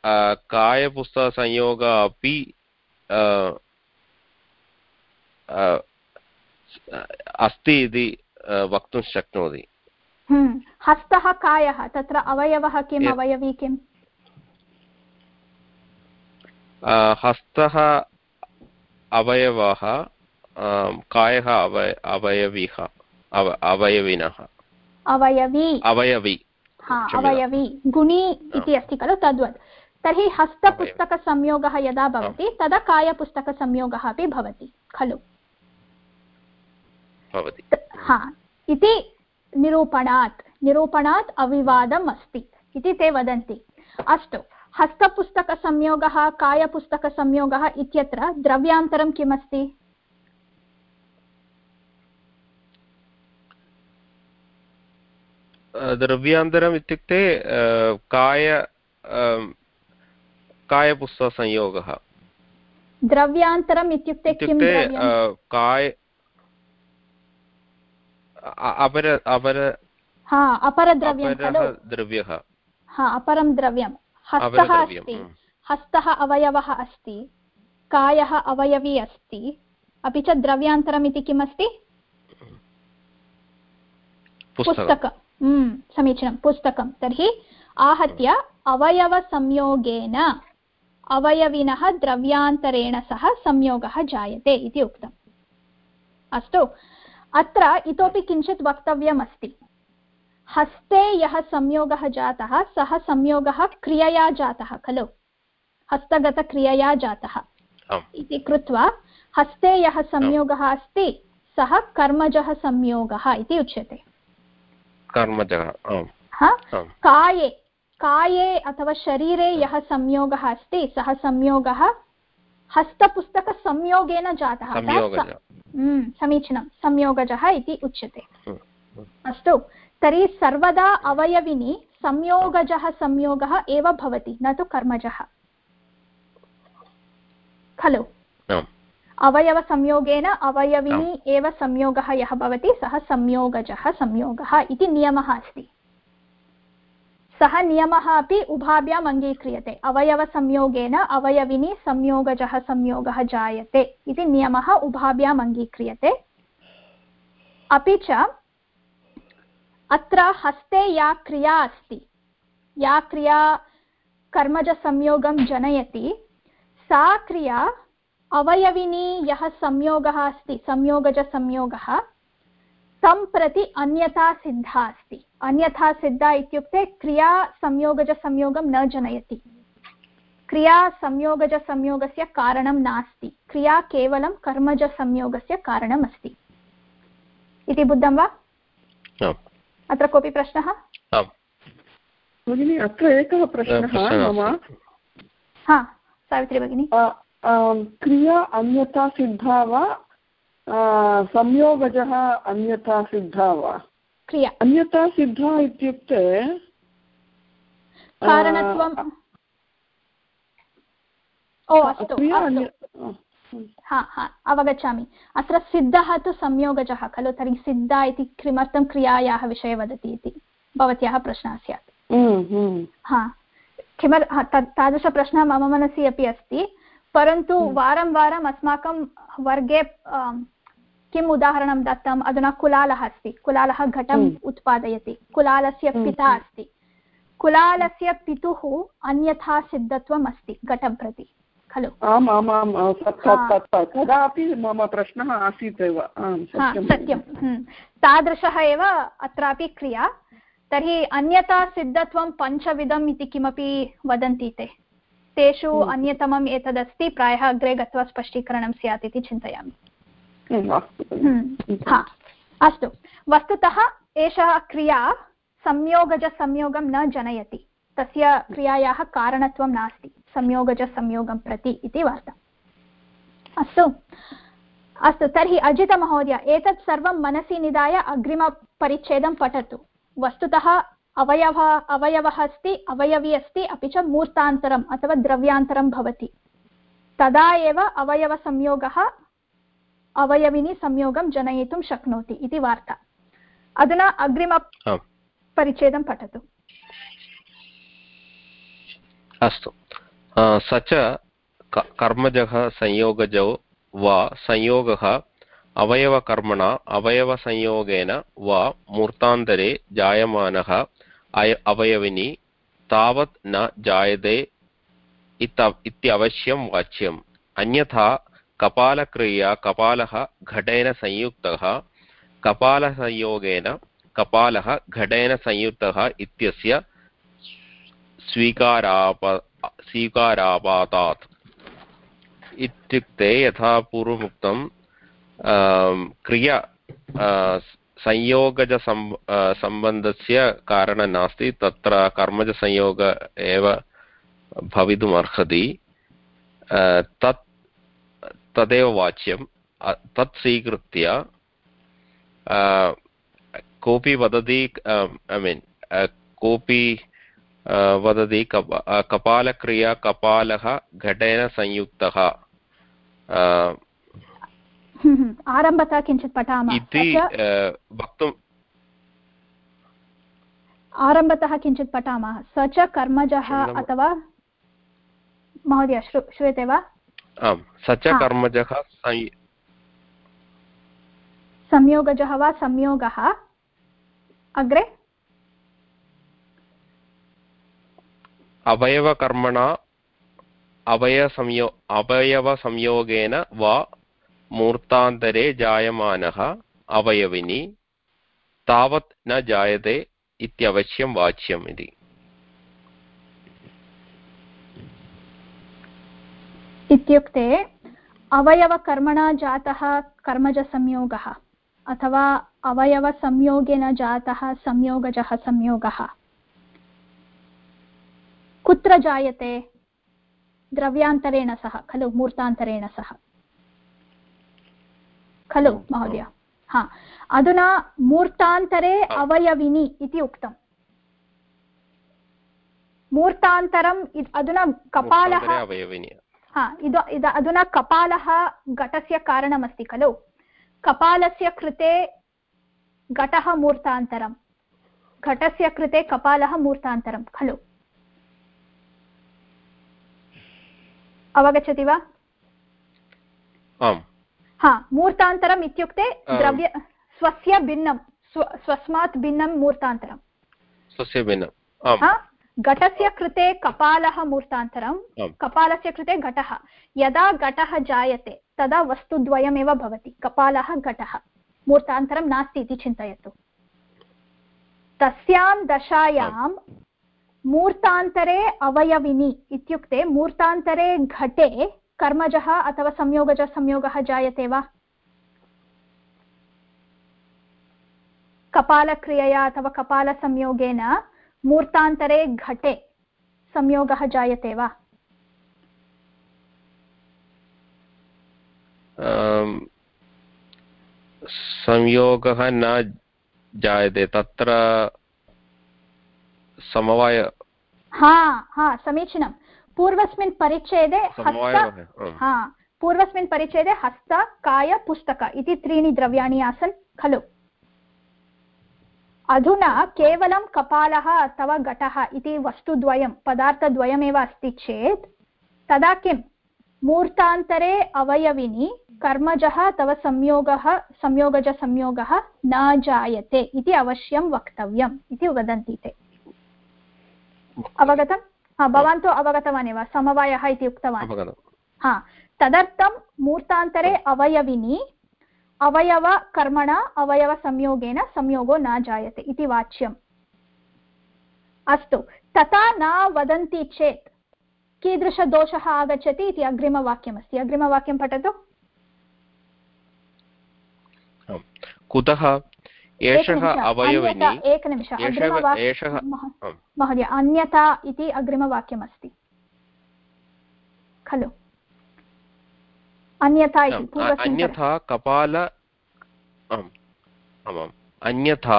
Speaker 4: अ, कायपुस्तकसंयोग अपि अ, अ, अस्ति इति वक्तुं शक्नोति।
Speaker 1: हम्म, हस्तः कायः? तत्र अवयवः किम् अवयवी किम्?
Speaker 4: हस्तः अवयवः कायः अवय अवयविः अव अवयविनः।
Speaker 1: अवयवी।
Speaker 4: अवयवी।
Speaker 1: हा अवयवी। गुणी इति अस्ति खलु तद्वत्। तर्हि हस्तपुस्तकसंयोगः यदा भवति तदा कायपुस्तकसंयोगः अपि भवति खलु।
Speaker 4: भवति।
Speaker 1: हा इति निरूपणात् निरूपणात् अविवादम् अस्ति इति ते वदन्ति। अस्तु हस्तपुस्तकसंयोगः कायपुस्तकसंयोगः इत्यत्र द्रव्यान्तरं किमस्ति?
Speaker 4: द्रव्यान्तरम् इत्युक्ते काय कायपुस्तकसंयोगः।
Speaker 1: द्रव्यान्तरम् इत्युक्ते किं
Speaker 4: काय अपर अपर
Speaker 1: हा
Speaker 4: द्रव्यः
Speaker 1: हा अपरं द्रव्यं। हस्तः अस्ति।
Speaker 4: हम्म।
Speaker 1: हस्तः अवयवः अस्ति। कायः अवयवी अस्ति। अपि च द्रव्यान्तरम् इति
Speaker 4: पुस्तकं
Speaker 1: हम्म, समीचीनं। पुस्तकं। तर्हि आहत्य अवयवसंयोगेन अवयविनः द्रव्यान्तरेण सह संयोगः जायते इति उक्तम्। अस्तु। अत्र इतोपि किञ्चित् वक्तव्यमस्ति। हस्ते यः संयोगः जातः सः संयोगः क्रियया जातः खलु? हस्तगतक्रियया जातः। इति कृत्वा हस्ते यः संयोगः अस्ति सः कर्मजः संयोगः इति उच्यते। हा? काये काये अथवा शरीरे यः संयोगः अस्ति सः संयोगः हस्तपुस्तकसंयोगेन जातः अतः
Speaker 4: संयोगज
Speaker 1: स- हम्म, समीचीनं संयोगजः इति उच्यते
Speaker 4: हम्म,
Speaker 1: अस्तु तर्हि सर्वदा अवयविनि संयोगजः संयोगः एव भवति न तु कर्मजः खलु
Speaker 4: आम्
Speaker 1: अवयवसंयोगेन अवयविनि एव संयोगः यः भवति सः संयोगजः संयोगः इति नियमः अस्ति सः नियमः अपि उभाभ्याम् अङ्गीक्रियते। अवयवसंयोगेन अवयविनि संयोगजः संयोगः जायते इति नियमः उभाभ्याम् अङ्गीक्रियते। अपि च अत्र हस्ते या क्रिया अस्ति। या क्रिया कर्मजसंयोगं जनयति। सा क्रिया अवयविनी यः संयोगः अस्ति, संयोगजसंयोगः तं प्रति अन्यथा सिद्धा अस्ति। अन्यथा सिद्धा इत्युक्ते क्रिया संयोगजसंयोगं न जनयति। क्रिया संयोगजसंयोगस्य कारणं नास्ति। क्रिया केवलं कर्मजसंयोगस्य कारणम् अस्ति इति बुद्धं वा? अत्र कोऽपि प्रश्नः?
Speaker 6: भगिनि अत्र एकः प्रश्नः मम।
Speaker 1: हा सावित्री भगिनी।
Speaker 6: क्रिया अन्यथा सिद्धा वा? संयोगजः अन्यथा सिद्धा वा?
Speaker 1: क्रिया।
Speaker 6: अन्यथा सिद्धा इत्युक्ते
Speaker 1: कारणत्वं ओ अस्तु
Speaker 6: अन्य
Speaker 1: हा हा अवगच्छामि। अत्र सिद्धः तु संयोगजः खलु? तर्हि सिद्धा इति किमर्थं क्रियायाः विषये वदति इति? भवत्याः प्रश्नः स्यात्।
Speaker 6: हम्म, हम्म,
Speaker 1: हा। किमर् तादृशप्रश्नः मम मनसि अपि अस्ति। परन्तु वारं वारम् अस्माकं वर्गे किम् उदाहरणं दत्तम्? अधुना कुलालः अस्ति। कुलालः घटं
Speaker 6: हम्म।
Speaker 1: उत्पादयति। कुलालस्य
Speaker 6: हम्म,
Speaker 1: पिता अस्ति। कुलालस्य पितुः अन्यथा सिद्धत्वम् अस्ति घटं प्रति खलु
Speaker 6: आम् आम् आम् तदापि मम प्रश्नः आसीत् एव। सत्यं
Speaker 1: हम्म। तादृशः एव अत्रापि क्रिया। तर्हि अन्यथा सिद्धत्वं पञ्चविधम् इति किमपि वदन्ति ते? तेषु
Speaker 6: हम्म।
Speaker 1: अन्यतमम् एतदस्ति। प्रायः अग्रे गत्वा स्पष्टीकरणं स्यात् इति चिन्तयामि।
Speaker 6: हम्म, अस्तु भगिनि।
Speaker 1: हम्म। हा अस्तु वस्तुतः एषः क्रिया संयोगजसंयोगं न जनयति तस्य क्रियायाः कारणत्वं नास्ति संयोगजसंयोगं प्रति इति वार्ता अस्तु अस्तु तर्हि अजितमहोदय एतत् सर्वं मनसि निधाय अग्रिमपरिच्छेदं पठतु वस्तुतः अवयवः अवयवः अस्ति अवयवी अस्ति अपि च मूर्तान्तरम् अथवा द्रव्यान्तरं भवति तदा एव अवयवसंयोगः अवयविनि संयोगं जनयितुं शक्नोति इति वार्ता। अधुना अग्रिमपरिच्छेदं
Speaker 4: आम्।
Speaker 1: पठतु।
Speaker 4: अस्तु। स च कर्मजः संयोगजौ वा संयोगः अवयवकर्मणा अवयवसंयोगेन वा मूर्तान्तरे जायमानः अवयविनि तावत् न जायते इत्यवश्यं वाच्यम्। अन्यथा कपालक्रिया कपालः घटेन संयुक्तः, कपालसंयोगेन कपालः घटेन संयुक्तः इत्यस्य स्वीकाराप, स्वीकारापातात्। इत्युक्ते यथा पूर्वमुक्तं क्रिया संयोगजसम् सम्बन्धस्य कारणं नास्ति, तत्र कर्मजसंयोग एव भवितुमर्हति। तत् तदेव वाच्यं तत् स्वीकृत्य कोऽपि वदति ऐ मीन् कोऽपि वदति कप कपालक्रिया कपालः घटेन संयुक्तः।
Speaker 1: आरम्भतः किञ्चित् पठामः।
Speaker 4: इति वक्तुम्
Speaker 1: आरम्भतः किञ्चित् पठामः। स च कर्मजः अथवा महोदय श्रू श्रूयते वा?
Speaker 4: आम् स च कर्मजः
Speaker 1: संयोगजः वा संयोगः? अग्रे?
Speaker 4: अवयवकर्मणा अवयसंयो अवयवसंयोगेन वा मूर्तान्तरे जायमानः अवयविनि तावत् न जायते इत्यवश्यं वाच्यम् इति।
Speaker 1: इत्युक्ते अवयवकर्मणा जातः कर्मजसंयोगः अथवा अवयवसंयोगेन जातः संयोगजः संयोगः। कुत्र जायते? द्रव्यान्तरेण सह खलु मूर्तान्तरेण सह। खलु महोदय। हा अधुना मूर्तान्तरे अवयविनि इति उक्तम् मूर्तान्तरम् अधुना कपालः इद अधुना कपालः घटस्य कारणमस्ति खलु। कपालस्य कृते घटः मूर्तान्तरं घटस्य कृते कपालः मूर्तान्तरं खलु। अवगच्छति वा? हा मूर्तान्तरम् इत्युक्ते द्रव्य स्वस्य भिन्नं स्व स्वस्मात् भिन्नं मूर्तान्तरं
Speaker 4: स्वस्य भिन्नं।
Speaker 1: घटस्य कृते कपालः मूर्तान्तरं कपालस्य कृते घटः। यदा घटः जायते तदा वस्तुद्वयमेव भवति। कपालः घटः। मूर्तान्तरं नास्ति इति चिन्तयतु। तस्यां दशायां मूर्तान्तरे अवयविनि इत्युक्ते मूर्तान्तरे घटे कर्मजः अथवा संयोगजसंयोगः जायते वा? कपालक्रियया अथवा कपालसंयोगेन मूर्तान्तरे घटे। संयोगः जायते वा?
Speaker 4: संयोगः न जायते। तत्र समवाय
Speaker 1: हा हा समीचीनं। पूर्वस्मिन् परिच्छेदे हा। पूर्वस्मिन् परिच्छेदे हस्त काय पुस्तक इति त्रीणि द्रव्याणि आसन् खलु? अधुना केवलं कपालः अथवा घटः इति वस्तुद्वयं पदार्थद्वयमेव अस्ति चेत् तदा किं? मूर्तान्तरे अवयविनि कर्मजः अथवा संयोगः संयोगजसंयोगः न जायते इति अवश्यं वक्तव्यम् इति वदन्ति ते। अवगतं? हा भवान् तु अवगतवान् एव समवायः इति उक्तवान्। हा तदर्थं मूर्तान्तरे अवयविनि अवयवकर्मणा अवयवसंयोगेन संयोगो न जायते इति वाच्यम्। अस्तु तथा न वदन्ति चेत् कीदृशदोषः आगच्छति इति अग्रिमवाक्यमस्ति। अग्रिमवाक्यं पठतु।
Speaker 4: कुतः? एषः अवयविनि
Speaker 1: एकनिमिषः महोदय अन्यथा इति अग्रिमवाक्यमस्ति। खलु। अन्यथा
Speaker 4: अन्यथा कपाल आम् आमाम् अन्यथा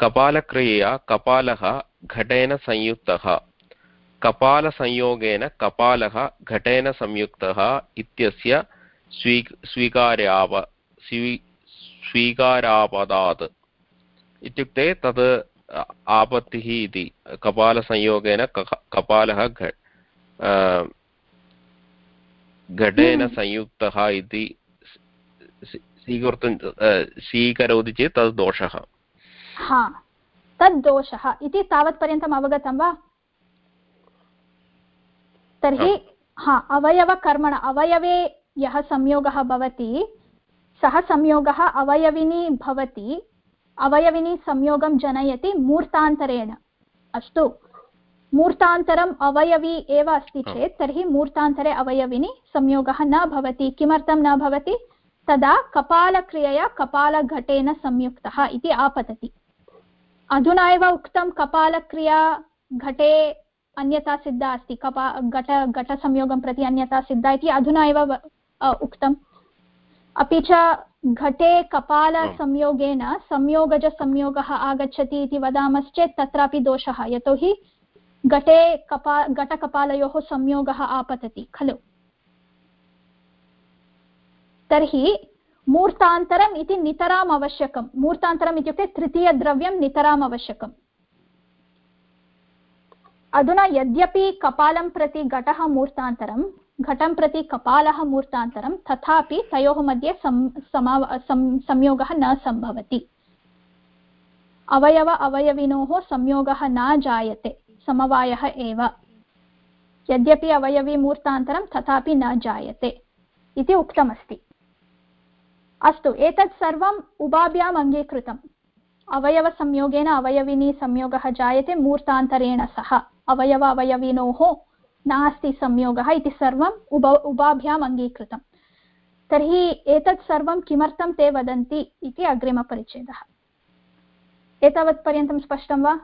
Speaker 4: कपालक्रियया कपालः घटेन संयुक्तः। कपालसंयोगेन कपालः घटेन संयुक्तः इत्यस्य स्वी स्वीकार्याप स्वी स्वीकारापदात्। इत्युक्ते तत् आपत्तिः इति। कपालसंयोगेन कपालः घटेन। संयुक्तः इति स्वीकर्तुं स्वीकरोति चेत् तद् दोषः
Speaker 1: हा तद् दोषः इति तावत्पर्यन्तम् अवगतं वा तर्हि हा अवयवकर्मण अवयवे यः संयोगः भवति सः संयोगः अवयविनी भवति अवयविनी संयोगं जनयति मूर्तान्तरेण अस्तु मूर्तान्तरम् अवयवी एव अस्ति चेत् तर्हि मूर्तान्तरे अवयविनी संयोगः न भवति। किमर्थं न भवति? तदा कपालक्रियया कपालघटेन संयुक्तः इति आपतति। अधुना एव उक्तं कपालक्रिया घटे अन्यथा सिद्धा अस्ति। कपा घट घटसंयोगं प्रति अन्यथा सिद्धा इति अधुना एव उक्तम्। अपि च घटे कपालसंयोगेन संयोगजसंयोगः आगच्छति इति वदामश्चेत् तत्रापि दोषः। यतोहि घटे कपा घटकपालयोः संयोगः आपतति, खलु। तर्हि मूर्तान्तरम् इति नितराम् आवश्यकं मूर्तान्तरम् इत्युक्ते तृतीयद्रव्यं नितराम् आवश्यकम्। अधुना यद्यपि कपालं प्रति घटः मूर्तान्तरं घटं प्रति कपालः मूर्तान्तरं तथापि तयोः मध्ये सं संयोगः न सम्भवति। अवयव अवयविनोः संयोगः न जायते। समवायः एव। यद्यपि अवयवी मूर्तान्तरं तथापि न जायते इति उक्तमस्ति। अस्तु, एतत् सर्वम् उभाभ्याम् अङ्गीकृतम्। अवयवसंयोगेन अवयविनी संयोगः जायते, मूर्तान्तरेण सह। अवयव अवयविनोः नास्ति संयोगः इति सर्वम् उभ उभाभ्याम् अङ्गीकृतम्। तर्हि एतत् सर्वं किमर्थं ते वदन्ति इति अग्रिमपरिच्छेदः। एतावत्पर्यन्तं स्पष्टं वा?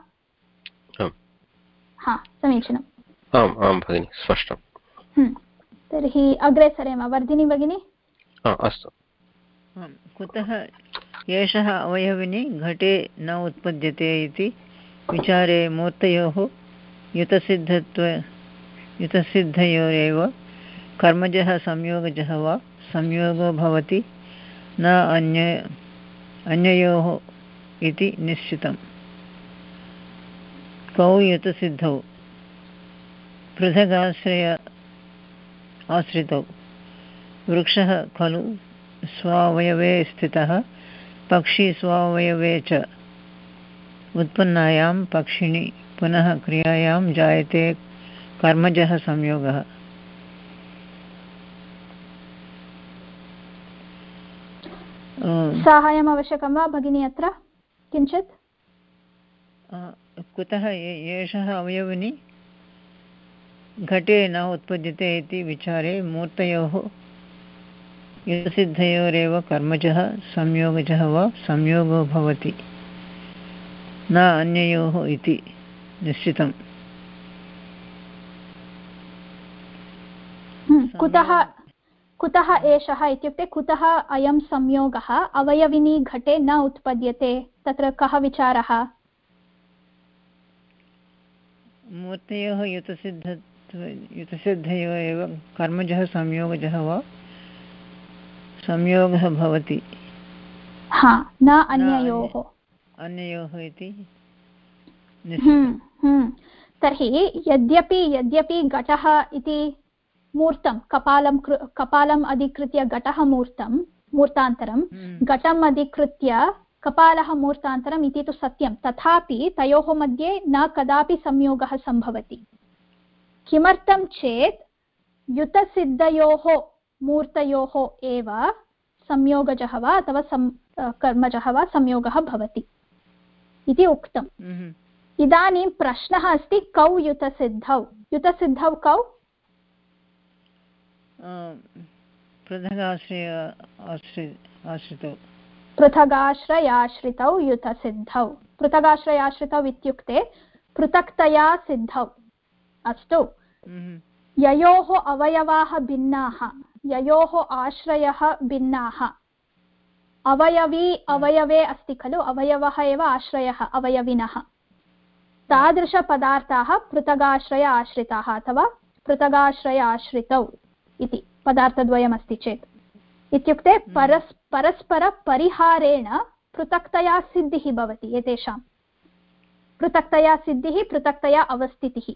Speaker 1: हा समीचीनम्।
Speaker 4: आम् आं भगिनि स्पष्टं
Speaker 1: हम्म। तर्हि अग्रे सरेम वर्धिनी भगिनी?
Speaker 4: अस्तु।
Speaker 5: कुतः एषः अवयविनि घटे न उत्पद्यते इति विचारे मूर्तयोः युतसिद्धत्व युतसिद्धयोरेव कर्मजः संयोगजः वा संयोगो भवति न अन्य अन्ययोः इति निश्चितम्। कौ युतसिद्धौ पृथगाश्रय आश्रितौ। वृक्षः खलु। स्वावयवे स्थितः। पक्षी स्वावयवे च। उत्पन्नायां पक्षिणि पुनः क्रियायां जायते कर्मजः संयोगः।
Speaker 1: साहाय्यम् आवश्यकं वा भगिनी अत्र? किञ्चित्?
Speaker 5: कुतः एषः अवयविनि घटे न उत्पद्यते इति विचारे मूर्तयोः युतसिद्धयोरेव कर्मजः, संयोगजः वा संयोगो भवति। न अन्ययोः इति निश्चितम्।
Speaker 1: कुतः कुतः एषः इत्युक्ते कुतः अयं संयोगः, अवयविनी घटे न उत्पद्यते, तत्र कः विचारः?
Speaker 5: मूर्तयोः युतसिद्ध युतसिद्धयोः एव कर्मजः संयोगजः वा संयोगः भवति
Speaker 1: हा न अन्ययोः
Speaker 5: अन्ययोः इति
Speaker 1: हम्म, हम्म। तर्हि यद्यपि यद्यपि घटः इति मूर्तं कपालं कपालम् अधिकृत्य घटः मूर्तं मूर्तान्तरं
Speaker 5: हम्म।
Speaker 1: घटम् अधिकृत्य कपालः मूर्तान्तरम् इति तु सत्यं। तथापि तयोः मध्ये न कदापि संयोगः सम्भवति। किमर्थं चेत् युतसिद्धयोः मूर्तयोः एव संयोगजः वा अथवा सं कर्मजः वा संयोगः भवति। इति उक्तम्।
Speaker 5: हम्म।
Speaker 1: इदानीं प्रश्नः अस्ति कौ युतसिद्धौ? युतसिद्धौ कौ?
Speaker 5: आश्रितौ।
Speaker 1: पृथगाश्रयाश्रितौ युतसिद्धौ। पृथगाश्रयाश्रितौ इत्युक्ते पृथक्तया सिद्धौ। अस्तु।
Speaker 5: हम्म।
Speaker 1: ययोः अवयवाः भिन्नाः। ययोः आश्रयः भिन्नाः। अवयवी अवयवे अस्ति खलु। अवयवः एव आश्रयः अवयविनः। तादृशपदार्थाः पृथगाश्रय आश्रिताः अथवा पृथगाश्रय आश्रितौ इति पदार्थद्वयमस्ति चेत्। इत्युक्ते
Speaker 5: हम्म।
Speaker 1: परस् परस्परपरिहारेण पृथक्तया सिद्धिः भवति एतेषां। पृथक्तया सिद्धिः पृथक्तया अवस्थितिः।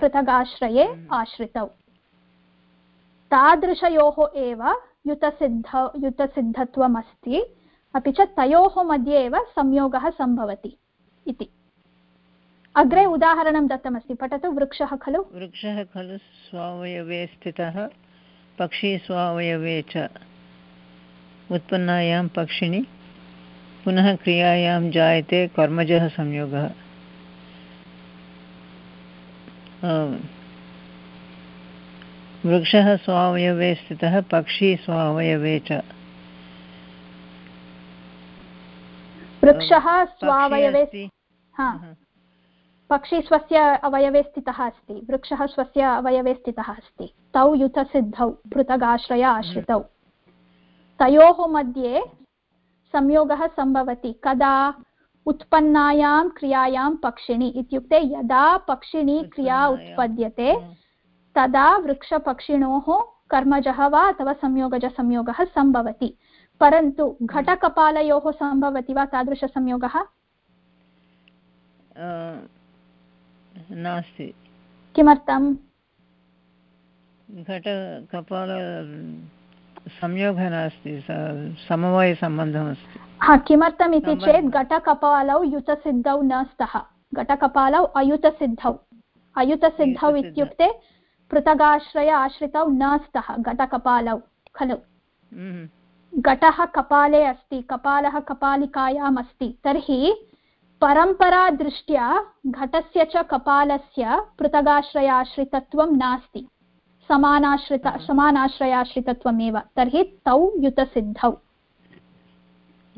Speaker 1: पृथगाश्रये
Speaker 5: हम्म।
Speaker 1: आश्रितौ। तादृशयोः एव युतसिद्ध युतसिद्धत्वम् अस्ति अपि च तयोः मध्ये एव संयोगः सम्भवति इति। अग्रे उदाहरणं दत्तमस्ति। पठतु वृक्षः खलु।
Speaker 5: वृक्षः खलु स्वावयवे स्थितः। पक्षी स्वावयवे च। उत्पन्नायां पक्षिणि पुनः क्रियायां जायते कर्मजः संयोगः। वृक्षः स्वावयवे स्थितः पक्षी स्वावयवे च।
Speaker 1: वृक्षः स्वावयवे पक्षी स्वस्य अवयवे स्थितः अस्ति। वृक्षः स्वस्य अवयवे स्थितः अस्ति। तौ युतसिद्धौ पृथगाश्रय आश्रितौ तयोः मध्ये संयोगः सम्भवति। कदा? उत्पन्नायां क्रियायां पक्षिणि इत्युक्ते यदा पक्षिणी क्रिया उत्पद्यते तदा वृक्षपक्षिणोः कर्मजः वा अथवा संयोगजसंयोगः सम्भवति। परन्तु घटकपालयोः सम्भवति वा तादृशसंयोगः
Speaker 5: नास्ति।
Speaker 1: किमर्थं
Speaker 5: घटकपाल संयोगः नास्ति समवायसम्बन्धमस्ति।
Speaker 1: हा किमर्थम् इति चेत् घटकपालौ युतसिद्धौ न स्तः। घटकपालौ अयुतसिद्धौ। अयुतसिद्धौ। इत्युक्ते पृथगाश्रय आश्रितौ न स्तः घटकपालौ खलु।
Speaker 5: हम्म,
Speaker 1: घटः कपाले अस्ति कपालः कपालिकायाम् अस्ति तर्हि परम्परादृष्ट्या घटस्य च कपालस्य पृथगाश्रयाश्रितत्वं नास्ति। समानाश्रित समानाश्रयाश्रितत्वमेव। तर्हि तौ युतसिद्धौ।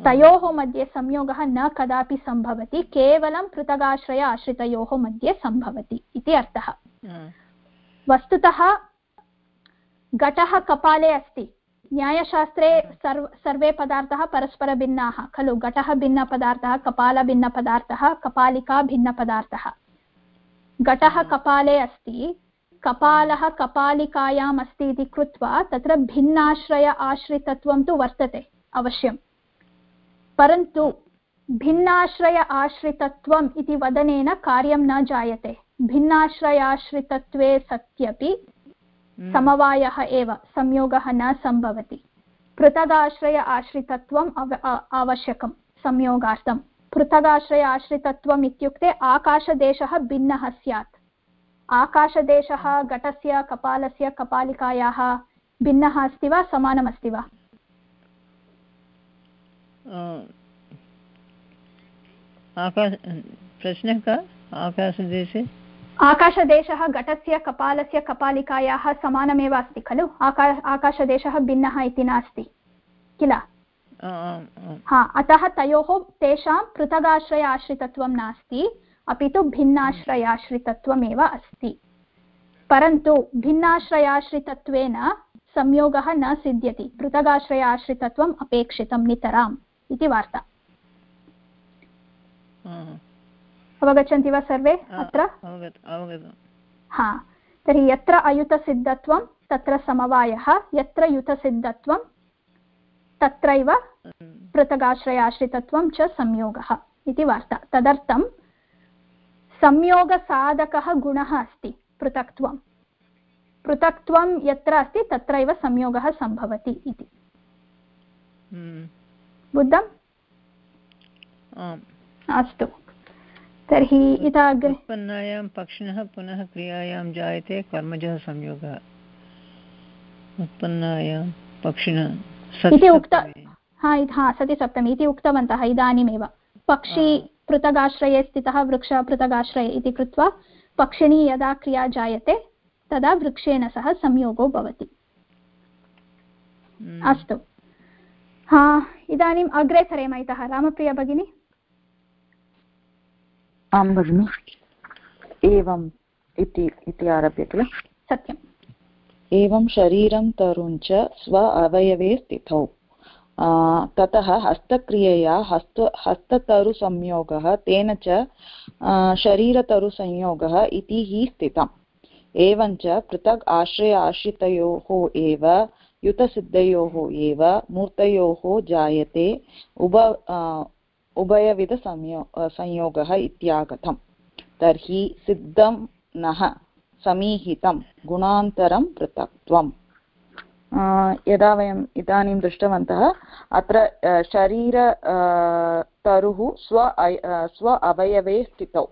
Speaker 1: तयोः मध्ये संयोगः न कदापि सम्भवति केवलं पृथगाश्रय आश्रितयोः मध्ये सम्भवति इति अर्थः। वस्तुतः घटः कपाले अस्ति। न्यायशास्त्रे सर्व सर्वे पदार्थाः परस्परभिन्नाः खलु? घटः भिन्नपदार्थः कपालभिन्नपदार्थः कपालिका भिन्नपदार्थः। घटः कपाले अस्ति कपालः कपालिकायाम् अस्ति इति कृत्वा तत्र भिन्नाश्रय आश्रितत्वं तु वर्तते अवश्यं परन्तु भिन्नाश्रय आश्रितत्वम् इति वदनेन कार्यं न जायते। भिन्नाश्रयाश्रितत्वे सत्यपि
Speaker 5: हम्म,
Speaker 1: समवायः एव संयोगः न सम्भवति। पृथगाश्रय आश्रितत्वम् आवश्यकं संयोगार्थं। पृथगाश्रय आश्रितत्वम् इत्युक्ते आकाशदेशः भिन्नः स्यात्। आकाशदेशः घटस्य कपालस्य कपालिकायाः भिन्नः अस्ति वा समानमस्ति वा?
Speaker 5: आकाश प्रश्नः का? आकाशदेशे?
Speaker 1: आकाशदेशः घटस्य कपालस्य कपालिकायाः समानमेव अस्ति खलु? आका आकाशदेशः भिन्नः इति नास्ति किल? हा अतः तयोः तेषां पृथगाश्रय आश्रितत्वं नास्ति। अपि तु भिन्नाश्रयाश्रितत्वमेव अस्ति। परन्तु भिन्नाश्रयाश्रितत्वेन संयोगः न सिद्ध्यति। पृथगाश्रयाश्रितत्वम् अपेक्षितं नितराम् इति वार्ता।
Speaker 5: आ,
Speaker 1: अवगच्छन्ति वा सर्वे अत्र? हा। तर्हि यत्र अयुतसिद्धत्वं तत्र समवायः। यत्र युतसिद्धत्वं तत्रैव पृथगाश्रयाश्रितत्वं च संयोगः इति वार्ता। तदर्थं संयोगसाधकः गुणः अस्ति पृथक्त्वं पृथक्त्वं यत्र अस्ति तत्रैव संयोगः सम्भवति इति।
Speaker 5: हम्म,
Speaker 1: बुद्धम् अस्तु। तर्हि इतः
Speaker 5: उत्पन्नायां पक्षिणः पुनः क्रियायां जायते कर्मजः संयोगः। उत्पन्नायां पक्षिणः
Speaker 1: इति उक्त। हा हा सति सप्तमी इति उक्तवन्तः इदानीमेव। पक्षी पृथगाश्रये स्थितः वृक्षः पृथगाश्रये इति कृत्वा पक्षिणी यदा क्रिया जायते तदा वृक्षेण सह संयोगो भवति।
Speaker 5: हम्म,
Speaker 1: अस्तु। हा इदानीम् अग्रे सरेम इतः। रामप्रिया भगिनी?
Speaker 2: आं भगिनि। एवम् इति इति आरभ्य किल
Speaker 1: सत्यम्।
Speaker 2: एवं शरीरं तरुं च स्व अवयवे स्थितौ। ततः हस्तक्रियया हस्त, हस्ततरुसंयोगः, तेन च शरीरतरुसंयोगः इति हि स्थितम्। एवञ्च पृथक् आश्रय आश्रितयोः एव, युतसिद्धयोः एव, मूर्तयोः जायते, उभ उभयविधसंयो संयोगः इत्यागतम्। तर्हि सिद्धं नः, समीहितं, गुणान्तरं पृथक्त्वम्। यदा वयम् इदानीं दृष्टवन्तः, अत्र शरीर तरुः स्व स्व अवयवे स्थितौ।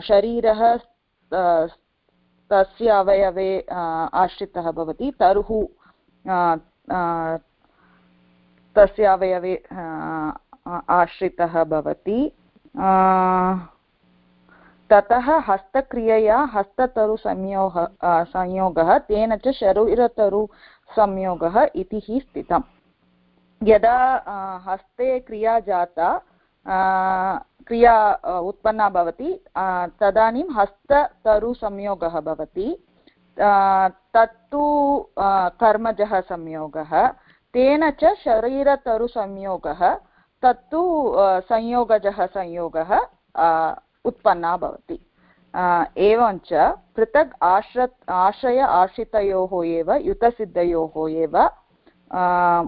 Speaker 2: शरीरः तस्य अवयवे आश्रितः भवति, तरुः तस्य अवयवे आश्रितः भवति। ततः हस्तक्रियया हस्ततरुसंयोग संयोगः, तेन च शरीरतरुसंयोगः इति हि स्थितम्। यदा हस्ते क्रिया जाता क्रिया उत्पन्ना भवति तदानीं हस्ततरुसंयोगः भवति तत्तु कर्मजः संयोगः, तेन च शरीरतरुसंयोगः, तत्तु संयोगजः संयोगः उत्पन्ना भवति। एवञ्च पृथक् आश्र आश्रय आश्रितयोः एव, युतसिद्धयोः एव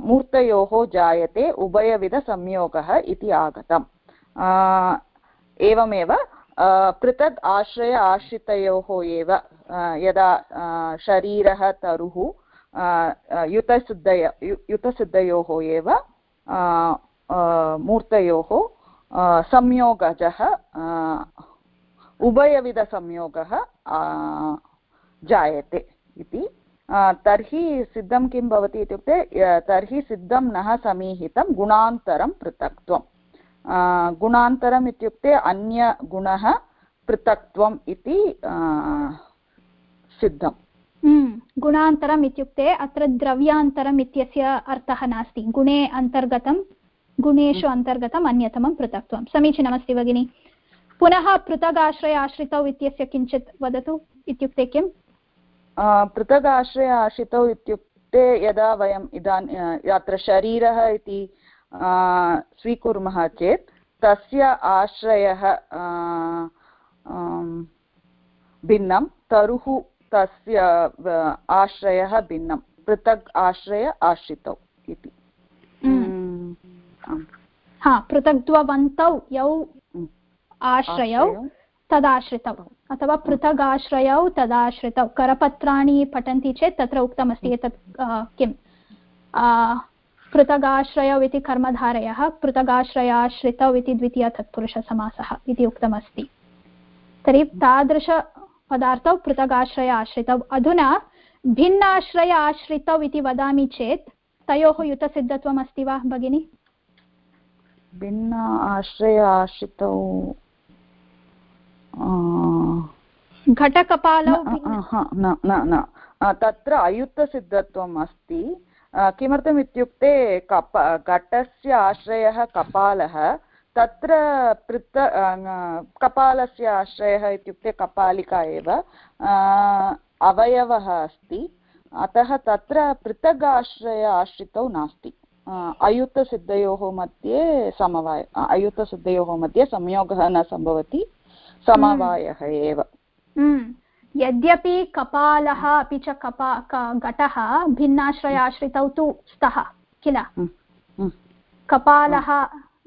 Speaker 2: मूर्तयोः जायते उभयविधसंयोगः इति आगतम्। एवमेव पृथक् आश्रय आश्रितयोः एव यदा शरीरः तरुः युतसिद्धय युतसिद्धयोः एव मूर्तयोः संयोगजः उभयविधसंयोगः जायते इति। तर्हि सिद्धं किं भवति इत्युक्ते तर्हि सिद्धं न समीहितं गुणान्तरं पृथक्त्वं। गुणान्तरम् इत्युक्ते अन्यगुणः पृथक्त्वम् इति सिद्धम्।
Speaker 1: गुणान्तरम् इत्युक्ते अत्र द्रव्यान्तरम् इत्यस्य अर्थः नास्ति। गुणे अन्तर्गतं गुणेषु अन्तर्गतम् अन्यतमं पृथक्त्वं। समीचीनमस्ति भगिनि? पुनः पृथगाश्रय आश्रितौ इत्यस्य किञ्चित् वदतु इत्युक्ते किम्
Speaker 2: पृथगाश्रय आश्रितौ इत्युक्ते यदा वयम् इदानीं अत्र शरीरः इति स्वीकुर्मः चेत् तस्य आश्रयः भिन्नं तरुः तस्य आश्रयः भिन्नं पृथक् आश्रय आश्रितौ इति
Speaker 1: हा पृथग्द्वन्तौ यौ आश्रयौ तदाश्रितौ। अथवा पृथगाश्रयौ तदाश्रितौ। करपत्राणि पठन्ति चेत् तत्र उक्तमस्ति एतत् किं पृथगाश्रयौ इति कर्मधारयः पृथगाश्रयाश्रितौ इति द्वितीयतत्पुरुषसमासः इति उक्तमस्ति। तर्हि तादृशपदार्थौ पृथगाश्रय आश्रितौ अधुना भिन्नाश्रय आश्रितौ इति वदामि चेत् तयोः युतसिद्धत्वम् अस्ति वा भगिनि?
Speaker 2: भिन्न आश्रय आश्रितौ
Speaker 1: घटकपालौ
Speaker 2: न न न तत्र अयुक्तसिद्धत्वम् अस्ति किमर्थम् इत्युक्ते कप घटस्य आश्रयः कपालः तत्र पृथ कपालस्य आश्रयः इत्युक्ते कपालिका एव अवयवः अस्ति. अतः तत्र पृथग् आश्रय आश्रितौ नास्ति. अयुतसिद्धयोः मध्ये समवाय अयुतसिद्धयोः मध्ये संयोगः न सम्भवति. समवायः एव।
Speaker 1: यद्यपि कपालः अपि च कपा घटः भिन्नाश्रयाश्रितौ तु स्तः किल? कपालः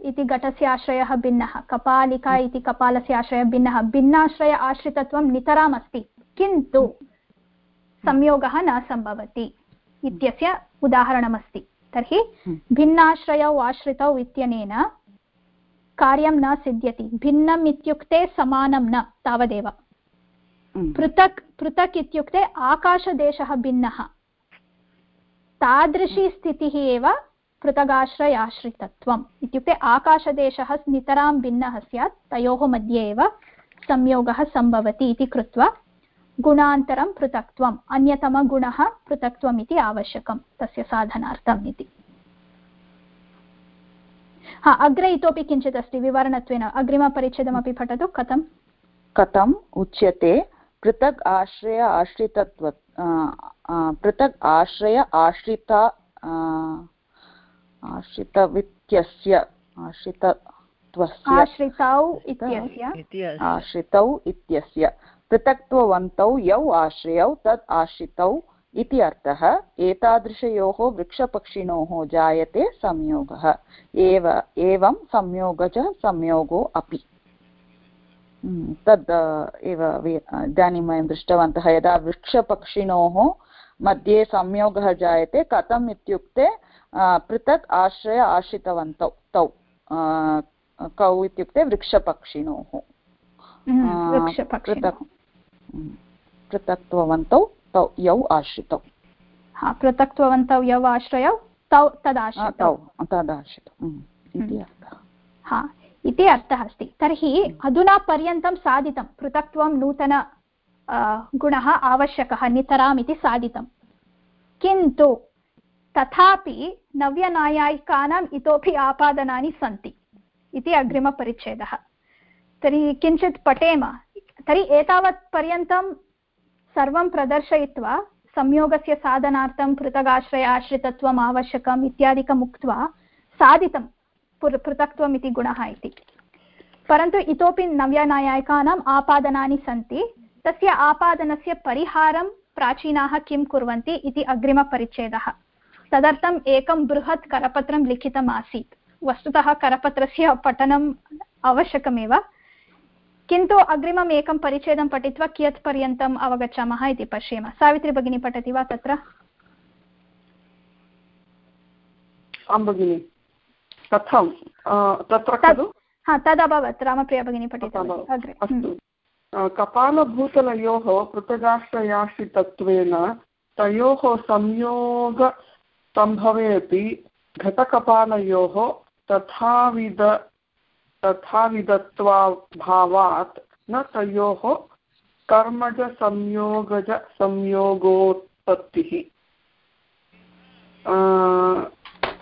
Speaker 1: इति घटस्य आश्रयः भिन्नः कपालिका इति कपालस्य आश्रयः भिन्नः भिन्नाश्रय आश्रितत्वं नितराम् अस्ति किन्तु संयोगः न सम्भवति इत्यस्य उदाहरणमस्ति। तर्हि भिन्नाश्रयौ आश्रितौ इत्यनेन कार्यं न सिद्ध्यति भिन्नम् इत्युक्ते समानं न तावदेव। पृथक् पृथक् इत्युक्ते आकाशदेशः भिन्नः। तादृशी स्थितिः एव पृथगाश्रयाश्रितत्वम् इत्युक्ते आकाशदेशः नितरां भिन्नः स्यात् तयोः मध्ये एव संयोगः सम्भवति इति कृत्वा गुणान्तरं पृथक्त्वम् अन्यतमगुणः पृथक्त्वम् इति आवश्यकं तस्य साधनार्थम् इति। हा अग्रे इतोपि किञ्चित् अस्ति विवरणत्वेन अग्रिमपरिच्छेदमपि पठतु कथं
Speaker 2: कथम् उच्यते पृथक् आश्रय आश्रितत्व पृथक् आश्रय आश्रिता आश्रितवित्यस्य आश्रितत्वस्य
Speaker 1: आश्रितौ इत्यस्य।
Speaker 2: आश्रितौ पृथक्त्ववन्तौ यौ आश्रयौ तत् आश्रितौ इति अर्थः एतादृशयोः वृक्षपक्षिणोः जायते संयोगः। एव एवं संयोगः संयोगो अपि। तद् एव इदानीं वयं दृष्टवन्तः यदा वृक्षपक्षिणोः मध्ये संयोगः जायते कथम् इत्युक्ते पृथक् आश्रय आश्रितवन्तौ तौ कौ इत्युक्ते वृक्षपक्षिणोः। पृथक् पृथक्त्ववन्तौ। तौ यौ आश्रितौ।
Speaker 1: पृथक्त्ववन्तौ यौ आश्रयौ तौ तदाश्रितौ।
Speaker 2: तदाश्रितौ। इति अर्थः।
Speaker 1: हा इति अर्थः अस्ति। तर्हि अधुना पर्यन्तं साधितं पृथक्त्वं नूतन गुणः आवश्यकः नितराम् इति साधितं। किन्तु तथापि नव्यनायायिकानाम् इतोपि आपादनानि सन्ति इति अग्रिमपरिच्छेदः। तर्हि किञ्चित् पठेम। तर्हि एतावत् पर्यन्तं सर्वं प्रदर्शयित्वा, संयोगस्य साधनार्थं पृथगाश्रय आश्रितत्वम् आवश्यकम् इत्यादिकम् उक्त्वा साधितं पृथक्त्वम् इति गुणः इति। परन्तु इतोपि नव्यनायायिकानाम् आपादनानि सन्ति, तस्य आपादनस्य परिहारं प्राचीनाः किं कुर्वन्ति इति अग्रिमपरिच्छेदः। तदर्थम् एकं बृहत् करपत्रं लिखितम् आसीत् वस्तुतः करपत्रस्य पठनम् आवश्यकमेव किन्तु अग्रिमम् एकं परिच्छेदं पठित्वा कियत् पर्यन्तम् अवगच्छामः इति पश्येम। सावित्री भगिनी पठति वा तत्र?
Speaker 6: आं भगिनि। कथं? तत्र खलु?
Speaker 1: हा तदभवत्। रामप्रिया भगिनी पठितवती
Speaker 6: अस्तु। कपालभूतलयोः पृथगाश्रयाश्रितत्वेन तयोः संयोगसम्भवे अपि घटकपालयोः तथाविध तथाविधत्वाभावात् न तयोः कर्मजसंयोगज संयोगोत्पत्तिः।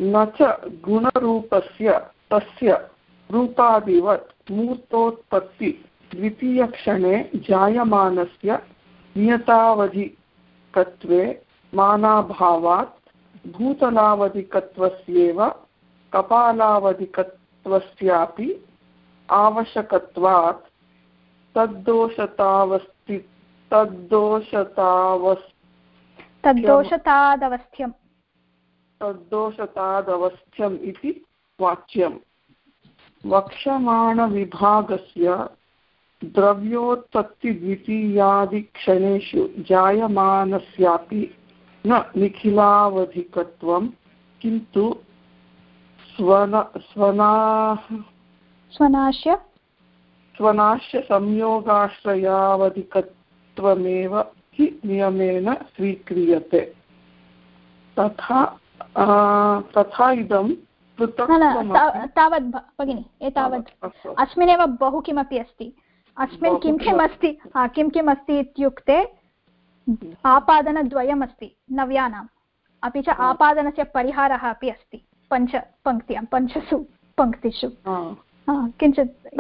Speaker 6: न च गुणरूपस्य तस्य रूपादिवत् मूर्तोत्पत्ति द्वितीयक्षणे जायमानस्य नियतावधिकत्वे मानाभावात् भूतलावधिकत्वस्येव कपालावधिकत्वस्यापि आवश्यकत्वात् तद्दोषतावस्थि तद्दोषतावस्
Speaker 1: तद्दोषतादवस्थ्यम्
Speaker 6: तद्दोषतादवस्थ्यम् इति वाच्यम्। वक्ष्यमाणविभागस्य द्रव्योत्पत्तिद्वितीयादिक्षणेषु जायमानस्यापि न निखिलावधिकत्वं किन्तु स्वन स्वना
Speaker 1: स्वनाश्य?
Speaker 6: स्वनाश्य संयोगाश्रयावधिकत्वमेव हि नियमेन स्वीक्रियते। तथा तथा इदं
Speaker 1: तावत् भगिनि एतावत् अस्मिन्नेव बहु किमपि अस्ति। अस्मिन् किं किम् अस्ति? किं किम् अस्ति इत्युक्ते आपादनद्वयमस्ति नव्यानाम्। अपि च आपादनस्य परिहारः अपि अस्ति। पञ्च पङ्क्त्यां पञ्चसु पङ्क्तिषु। किञ्चित्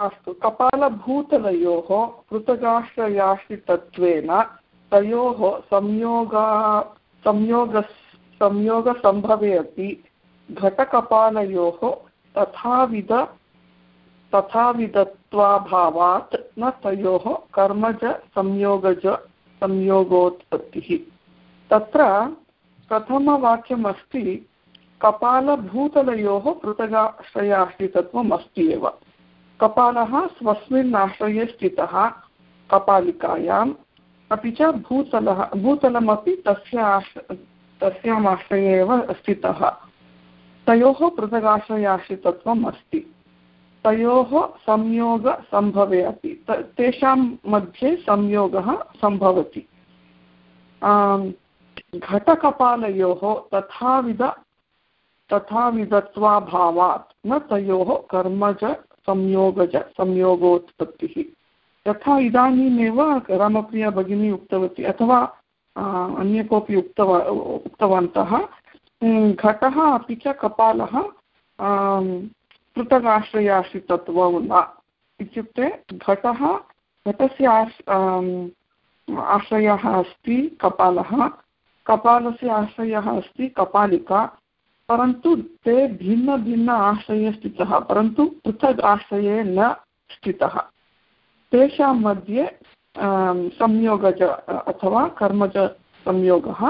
Speaker 6: अस्तु कपालभूतलयोः पृथगाश्रयाश्रितत्वेन तयोः संयोगा संयोग संयोगसम्भवे अपि घटकपालयोः तथाविध तथाविधत्वाभावात् न तयोः कर्मज संयोगज संयोगोत्पत्तिः। तत्र प्रथमवाक्यमस्ति कपालभूतलयोः पृथगाश्रयाश्रितत्वम् अस्ति एव कपालः स्वस्मिन् आश्रये स्थितः। कपालिकायाम् अपि च भूतलः, भूतलमपि तस्य आश्र, तस्याम् आश्रये एव स्थितः। तयोः पृथगाश्रयाश्रितत्वम् मध्ये संयोगः तथाविधत्वाभावात् न तयोः कर्मज संयोगज संयोगोत्पत्तिः। यथा इदानीमेव रामप्रिया भगिनी उक्तवती, अथवा अन्य कोऽपि उक्तवा, उक्तवन्तः घटः अपि च कपालः पृथगाश्रयाश्रितत्वं इत्युक्ते घटः घटस्य आश् आश्रयः अस्ति कपालः, कपालस्य आश्रयः अस्ति कपालिका परन्तु ते भिन्नभिन्न आश्रये स्थितः परन्तु पृथग् आश्रये न स्थितः। तेषां मध्ये संयोगज अथवा कर्मज संयोगः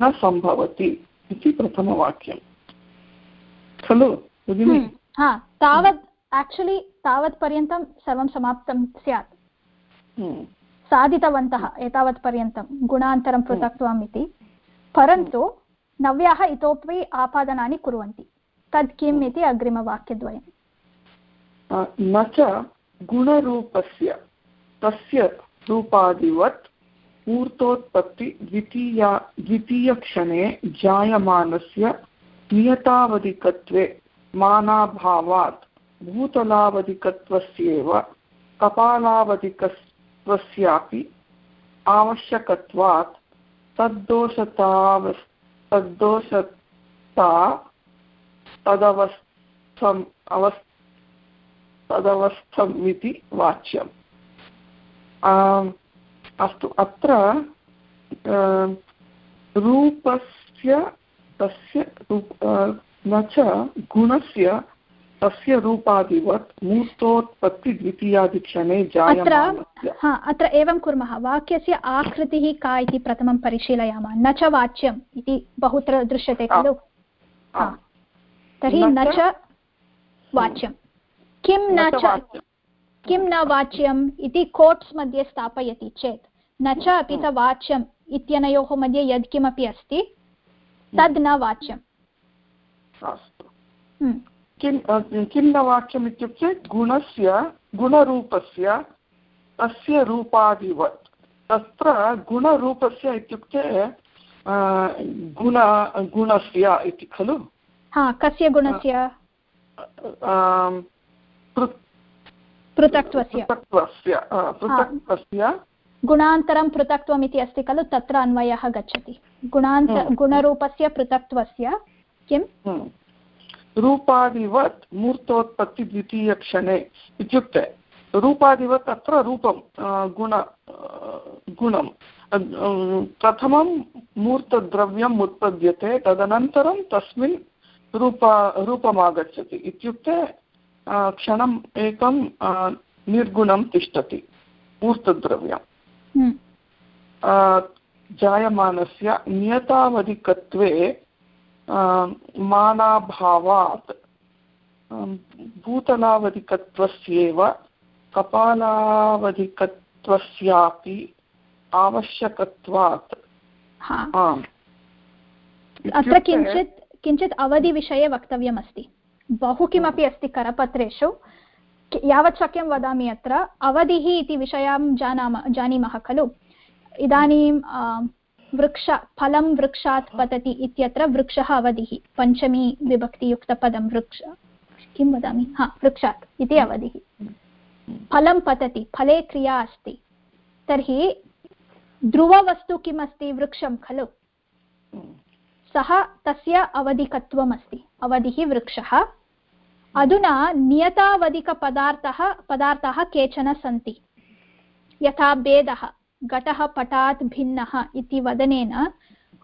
Speaker 6: न सम्भवति इति प्रथमवाक्यं खलु भगिनि?
Speaker 1: हा तावत् आक्चुलि तावत् पर्यन्तं सर्वं समाप्तं स्यात्। साधितवन्तः एतावत्पर्यन्तं गुणान्तरं पृथक्त्वम् इति। परन्तु नव्याः इतोपि आपादनानि कुर्वन्ति। तत् किम् इति अग्रिमवाक्यद्वयं
Speaker 6: न च गुणरूपस्य, तस्य रूपादिवत् मूर्तोत्पत्ति द्वितीया, द्वितीयक्षणे जायमानस्य नियतावधिकत्वे मानाभावात् कपालावधिकत्वस्यापि आवश्यकत्वात् तद्दोषताव तद्दोषता तदवस्थम् अवस् तदवस्थम् इति वाच्यम्। अस्तु अत्र रूपस्य तस्य न च गुणस्य तस्य रूपादिवत् मूर्तोत्पत्तिद्वितीयादिक्षणे
Speaker 1: अत्र हा अत्र एवं कुर्मः। वाक्यस्य आकृतिः का इति प्रथमं परिशीलयामः। न च वाच्यम् इति बहुत्र दृश्यते खलु? तर्हि न च वाच्यं किं न च किं न वाच्यम् इति कोट्स् मध्ये स्थापयति चेत्। न च अपि च वाच्यम् इत्यनयोः मध्ये यत्किमपि अस्ति तद् न वाच्यम्।
Speaker 6: हम्म। किं किं न वाक्यम् इत्युक्ते गुणस्य गुणरूपस्य तस्य रूपादिवत् तत्र गुणरूपस्य इत्युक्ते गुण गुणस्य इति खलु?
Speaker 1: हा कस्य गुणस्य? पृथक्त्वस्य।
Speaker 6: पृथक्त्वस्य
Speaker 1: गुणान्तरं पृथक्त्वम् इति अस्ति खलु? तत्र अन्वयः गच्छति। गुणान्त हम्म। गुणरूपस्य पृथक्त्वस्य किं?
Speaker 6: हम्म। रूपादिवत् मूर्तोत्पत्तिद्वितीयक्षणे इत्युक्ते रूपादिवत् अत्र रूपं गुण गुणं प्रथमं मूर्तद्रव्यम् उत्पद्यते तदनन्तरं तस्मिन् रूपा रूपमागच्छति। इत्युक्ते क्षणम् एकं निर्गुणं तिष्ठति मूर्तद्रव्यं
Speaker 1: हम्म।
Speaker 6: जायमानस्य नियतावधिकत्वे मानाभावात् भूतलावधिकत्वस्येव कपालावधिकत्वस्यापि आवश्यकत्वात्।
Speaker 1: अत्र किञ्चित् किञ्चित् अवधिविषये वक्तव्यमस्ति। बहु किमपि अस्ति करपत्रेषु। यावत् शक्यं वदामि अत्र। अवधिः इति विषयं जानामः जानीमः खलु। इदानीं वृक्ष फलं वृक्षात् पतति इत्यत्र वृक्षः अवधिः पञ्चमी विभक्तियुक्तपदं वृक्ष। किं वदामि? हा वृक्षात् इति अवधिः। फलं पतति फले क्रिया अस्ति। तर्हि ध्रुववस्तु किम् अस्ति वृक्षं खलु? सः तस्य अवधिकत्वम् अस्ति अवधिः वृक्षः। अधुना नियतावधिकपदार्थः पदार्थाः केचन सन्ति। यथा भेदः। घटः पटात् भिन्नः इति वदनेन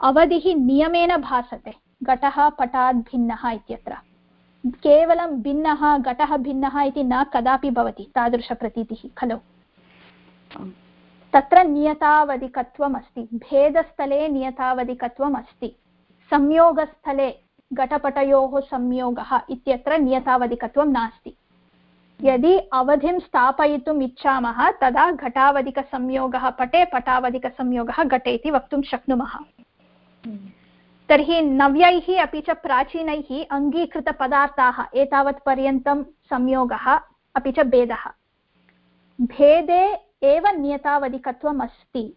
Speaker 1: अवधिः नियमेन भासते। घटः पटात् भिन्नः इत्यत्र। केवलं भिन्नः घटः भिन्नः इति न कदापि भवति तादृशप्रतीतिः खलु? तत्र नियतावधिकत्वम् अस्ति भेदस्थले नियतावधिकत्वम् अस्ति संयोगस्थले घटपटयोः संयोगः इत्यत्र नियतावधिकत्वं नास्ति। यदि अवधिं स्थापयितुम् इच्छामः, तदा घटावधिकसंयोगः, पटे पटावधिकसंयोगः घटे इति वक्तुं शक्नुमः। तर्हि नव्यैः अपि च प्राचीनैः अङ्गीकृतपदार्थाः एतावत्पर्यन्तं संयोगः अपि च भेदः। भेदे एव नियतावधिकत्वम् अस्ति।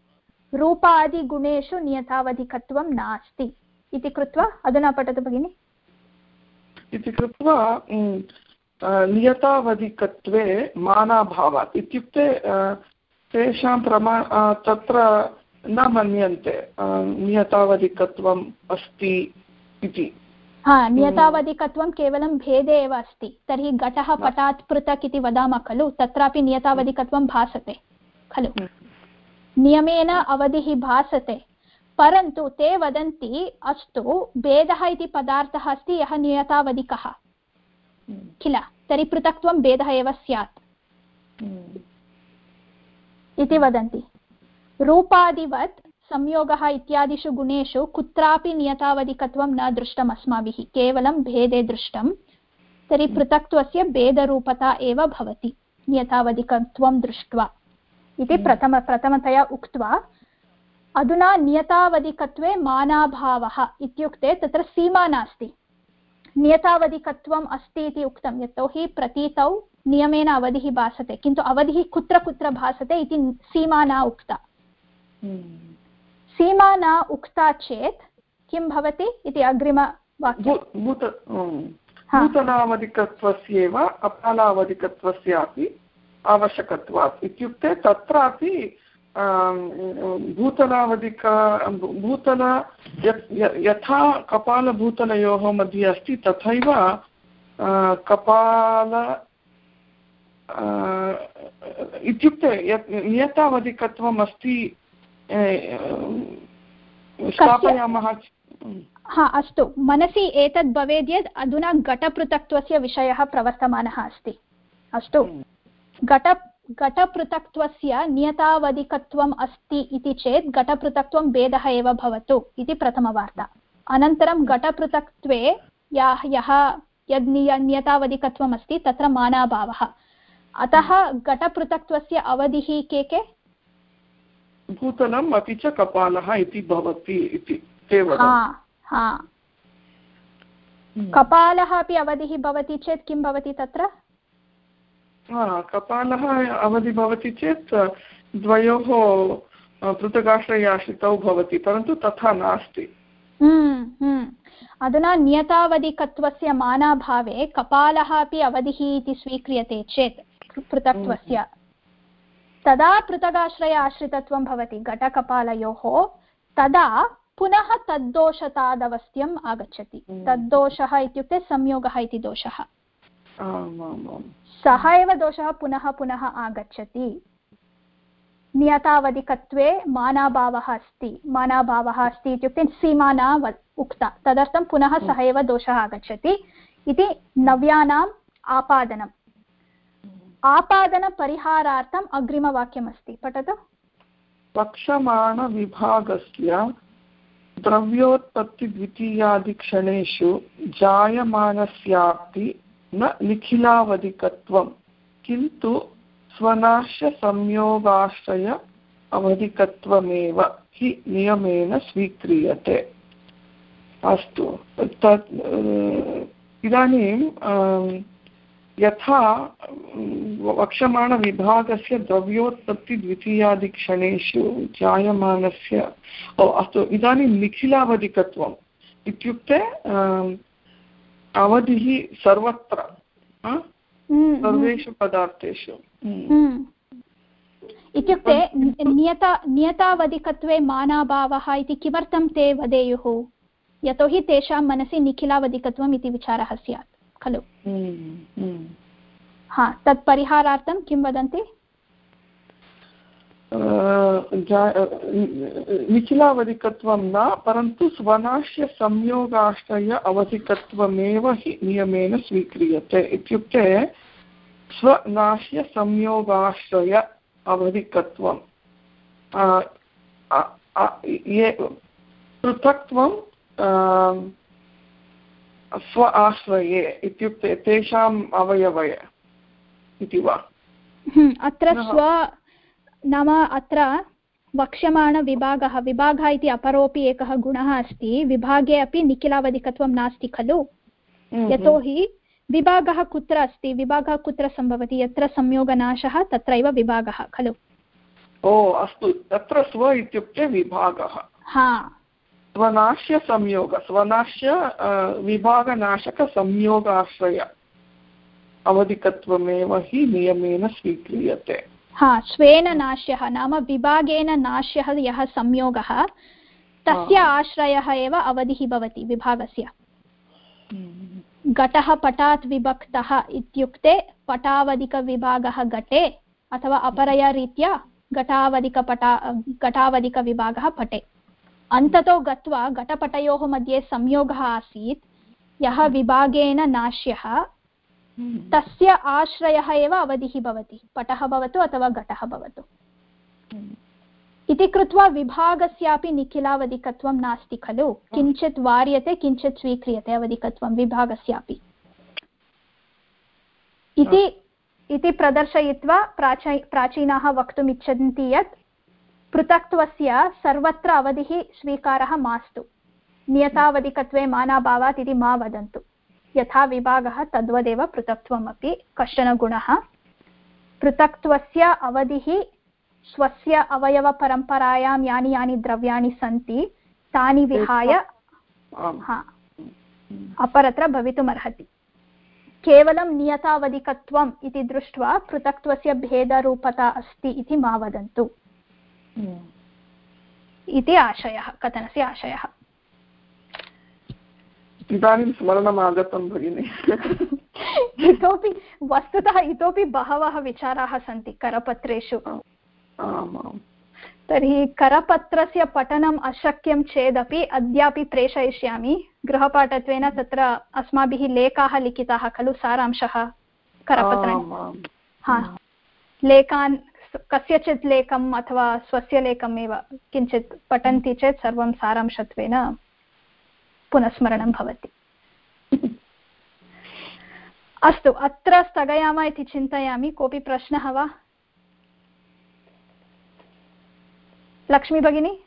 Speaker 1: रूपादिगुणेषु नियतावधिकत्वं नास्ति। इति कृत्वा अधुना पठतु भगिनि।
Speaker 6: इति कृत्वा नियतावधिकत्वे मानाभावात्। इत्युक्ते तेषां प्रमा तत्र न मन्यन्ते नियतावधिकत्वम् अस्ति इति।
Speaker 1: हा नियतावधिकत्वं केवलं भेदे एव अस्ति। तर्हि घटः पटात् पृथक् इति वदामः खलु। तत्रापि नियतावधिकत्वं भासते खलु। हम्म। नियमेन अवधिः भासते परन्तु ते वदन्ति अस्तु भेदः इति पदार्थः अस्ति यः नियतावधिकः। किल? तर्हि पृथक्त्वं भेदः एव स्यात्। इति वदन्ति। रूपादिवत् संयोगः इत्यादिषु गुणेषु कुत्रापि नियतावधिकत्वं न दृष्टम् अस्माभिः केवलं भेदे दृष्टं तर्हि पृथक्त्वस्य भेदरूपता एव भवति नियतावधिकत्वं दृष्ट्वा। इति प्रथम प्रथमतया उक्त्वा अधुना नियतावधिकत्वे मानाभावः इत्युक्ते तत्र सीमा नास्ति। नियतावधिकत्वम् अस्ति इति उक्तं यतोहि प्रतीतौ नियमेन अवधिः भासते किन्तु अवधिः कुत्र कुत्र भासते इति सीमा न उक्ता। सीमा न उक्ता चेत् किं भवति इति अग्रिमवाक्यं
Speaker 6: नूतनावधिकत्वस्यैव अपालावधिकत्वस्यापि आवश्यकत्वात् इत्युक्ते तत्रापि भूतलावधिक भूतल यथा कपालभूतलयोः मध्ये अस्ति तथैव कपाल इत्युक्ते यत् नियतावधिकत्वम् अस्ति स्थापयामः
Speaker 1: हा अस्तु। मनसि एतद् भवेत् यत् अधुना घटपृथक्त्वस्य विषयः प्रवर्तमानः अस्ति। अस्तु। घट घटपृथक्त्वस्य नियतावधिकत्वम् अस्ति इति चेत् घटपृथक्त्वं भेदः एव भवतु इति प्रथमवार्ता. अनन्तरं घटपृथक्त्वे या यः यद् निय नियतावधिकत्वम् अस्ति तत्र मानाभावः. अतः घटपृथक्त्वस्य अवधिः के के?
Speaker 6: भूतलम् अपि च कपालः इति भवति इति
Speaker 1: कपालः अपि अवधिः भवति चेत् किं भवति तत्र?
Speaker 6: कपालः अवधि भवति चेत् द्वयोः पृथगाश्रयाश्रितौ भवति परन्तु तथा नास्ति।
Speaker 1: हम्म, हम्म। अधुना नियतावधिकत्वस्य मानाभावे कपालः अपि अवधिः इति स्वीक्रियते चेत् पृथक्त्वस्य। तदा पृथगाश्रय आश्रितत्वं भवति घटकपालयोः तदा पुनः तद्दोषतादवस्थ्यम् आगच्छति। तद्दोषः इत्युक्ते संयोगः इति दोषः। सः एव दोषः पुनः पुनः आगच्छति। नियतावधिकत्वे मानाभावः अस्ति। मानाभावः अस्ति इत्युक्ते सीमा न उक्ता। तदर्थं पुनः सः एव दोषः आगच्छति। इति नव्यानाम् आपादनम्। आपादनपरिहारार्थम् अग्रिमवाक्यमस्ति। पठतु।
Speaker 6: पक्षमाणविभागस्य द्रव्योत्पत्तिद्वितीयादिक्षणेषु जायमानस्यापि न निखिलावधिकत्वं, किन्तु स्वनाश्यसंयोगाश्रय अवधिकत्वमेव हि नियमेन स्वीक्रियते। अस्तु, तत् इदानीं यथा वक्षमाणविभागस्य द्रव्योत्पत्तिद्वितीयादिक्षणेषु जायमानस्य, ओ, अस्तु, इदानीं निखिलावधिकत्वम् इत्युक्ते अवधिः सर्वत्र
Speaker 1: हम्म,
Speaker 6: सर्वेषु पदार्थेषु।
Speaker 1: हम्म। हम्म। इत्युक्ते नियता नियतावधिकत्वे मानाभावः इति किमर्थं ते वदेयुः? यतोहि तेषां मनसि निखिलावधिकत्वम् इति विचारः स्यात् खलु? हा तत् परिहारार्थं किं वदन्ति?
Speaker 6: निखिलावधिकत्वं न परन्तु स्वनाश्य संयोगाश्रय अवधिकत्वमेव हि नियमेन स्वीक्रियते। इत्युक्ते स्वनाश्य संयोगाश्रय अवधिकत्वं ये पृथक्त्वं स्व आश्रये इत्युक्ते तेषाम् अवयवय इति वा?
Speaker 1: हम्म, अत्र स्व नाम अत्र वक्ष्यमाणविभागः। विभागः इति अपरोपि एकः गुणः अस्ति। विभागे अपि निखिलावधिकत्वं नास्ति खलु।
Speaker 6: हम्म,
Speaker 1: यतोहि विभागः कुत्र अस्ति? विभागः कुत्र सम्भवति? यत्र संयोगनाशः तत्रैव विभागः खलु।
Speaker 6: ओ अस्तु। तत्र स्व इत्युक्ते विभागः।
Speaker 1: हा।
Speaker 6: स्वनाश्य संयोग स्वनाश्य विभागनाशकसंयोगाश्रय। अवधिकत्वमेव हि नियमेन स्वीक्रियते।
Speaker 1: हा स्वेन नाश्यः नाम विभागेन नाश्यः यः संयोगः तस्य आश्रयः एव अवधिः भवति विभागस्य
Speaker 6: हम्म।
Speaker 1: घटः पटात् विभक्तः इत्युक्ते पटावधिकविभागः घटे अथवा अपरया रीत्या घटावधिकपटा घटावधिकविभागः पटे अन्ततो गत्वा घटपटयोः मध्ये संयोगः आसीत् यः विभागेन नाश्यः
Speaker 6: हम्म।
Speaker 1: तस्य आश्रयः एव अवधिः भवति पटः भवतु अथवा घटः भवतु।
Speaker 6: हम्म।
Speaker 1: इति कृत्वा विभागस्यापि निखिलावधिकत्वं नास्ति खलु। किञ्चित् वार्यते किञ्चित् स्वीक्रियते अवधिकत्वं विभागस्यापि। इति इति प्रदर्शयित्वा प्राची प्राचीनाः वक्तुम् इच्छन्ति यत् पृथक्त्वस्य सर्वत्र अवधिः स्वीकारः मास्तु। नियतावधिकत्वे मानाभावात् इति मा वदन्तु। यथा विभागः तद्वदेव पृथक्त्वमपि। कश्चन गुणः? पृथक्त्वस्य अवधिः स्वस्य अवयवपरम्परायां यानि यानि द्रव्याणि सन्ति तानि विहाय हा अपरत्र भवितुमर्हति। केवलं नियतावधिकत्वम् इति दृष्ट्वा पृथक्त्वस्य भेदरूपता अस्ति इति मा वदन्तु। इति आशयः कथनस्य आशयः।
Speaker 6: इदानीं स्मरणम् आगतं भगिनि।
Speaker 1: इतोपि वस्तुतः इतोपि बहवः विचाराः सन्ति करपत्रेषु।
Speaker 6: आम् आम्
Speaker 1: तर्हि करपत्रस्य पठनम् अशक्यं चेदपि अद्यापि प्रेषयिष्यामि। गृहपाठत्वेन तत्र अस्माभिः लेखाः लिखिताः खलु सारांशः करपत्रे हा। लेखान् कस्यचित् लेखम् अथवा स्वस्य लेखमेव किञ्चित् पठन्ति चेत् सर्वं सारांशत्वेन पुनस्मरणं भवति। अस्तु अत्र स्थगयामः इति चिन्तयामि। कोऽपि प्रश्नः वा? लक्ष्मी भगिनी?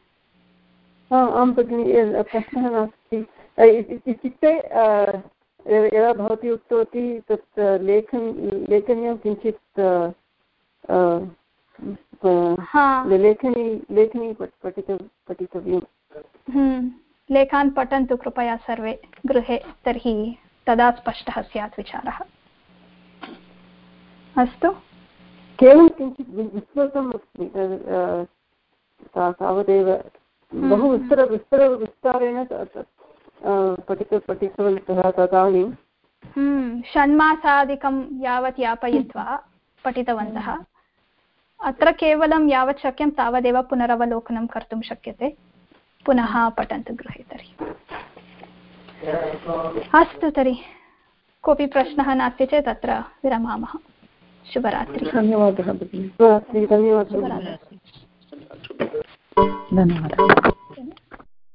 Speaker 7: आं भगिनि प्रश्नः नास्ति। इत्युक्ते यदा भवती उक्तवती तत् लेखन लेखन्यां किञ्चित् लेखनी लेखनी पठ- पठितव्यं
Speaker 1: हम्म, लेखान् पठन्तु कृपया सर्वे गृहे तर्हि तदा स्पष्टः स्यात् विचारः। अस्तु।
Speaker 7: केवलं किञ्चित् विस्तृतम् अस्ति तावदेव बहु विस्तर विस्तर विस्तारेण पठित पठितवन्तः तदानीं।
Speaker 1: हम्म, षण्मासादिकं यावत् यापयित्वा पठितवन्तः। अत्र केवलं यावत् शक्यं तावदेव पुनरवलोकनं कर्तुं शक्यते। पुनः पठन्तु गृहे तर्हि। अस्तु तर्हि कोऽपि प्रश्नः नास्ति चेत् अत्र विरमामः। शुभरात्रिः।
Speaker 6: धन्यवादः
Speaker 7: धन्यवादः।
Speaker 2: धन्यवादः।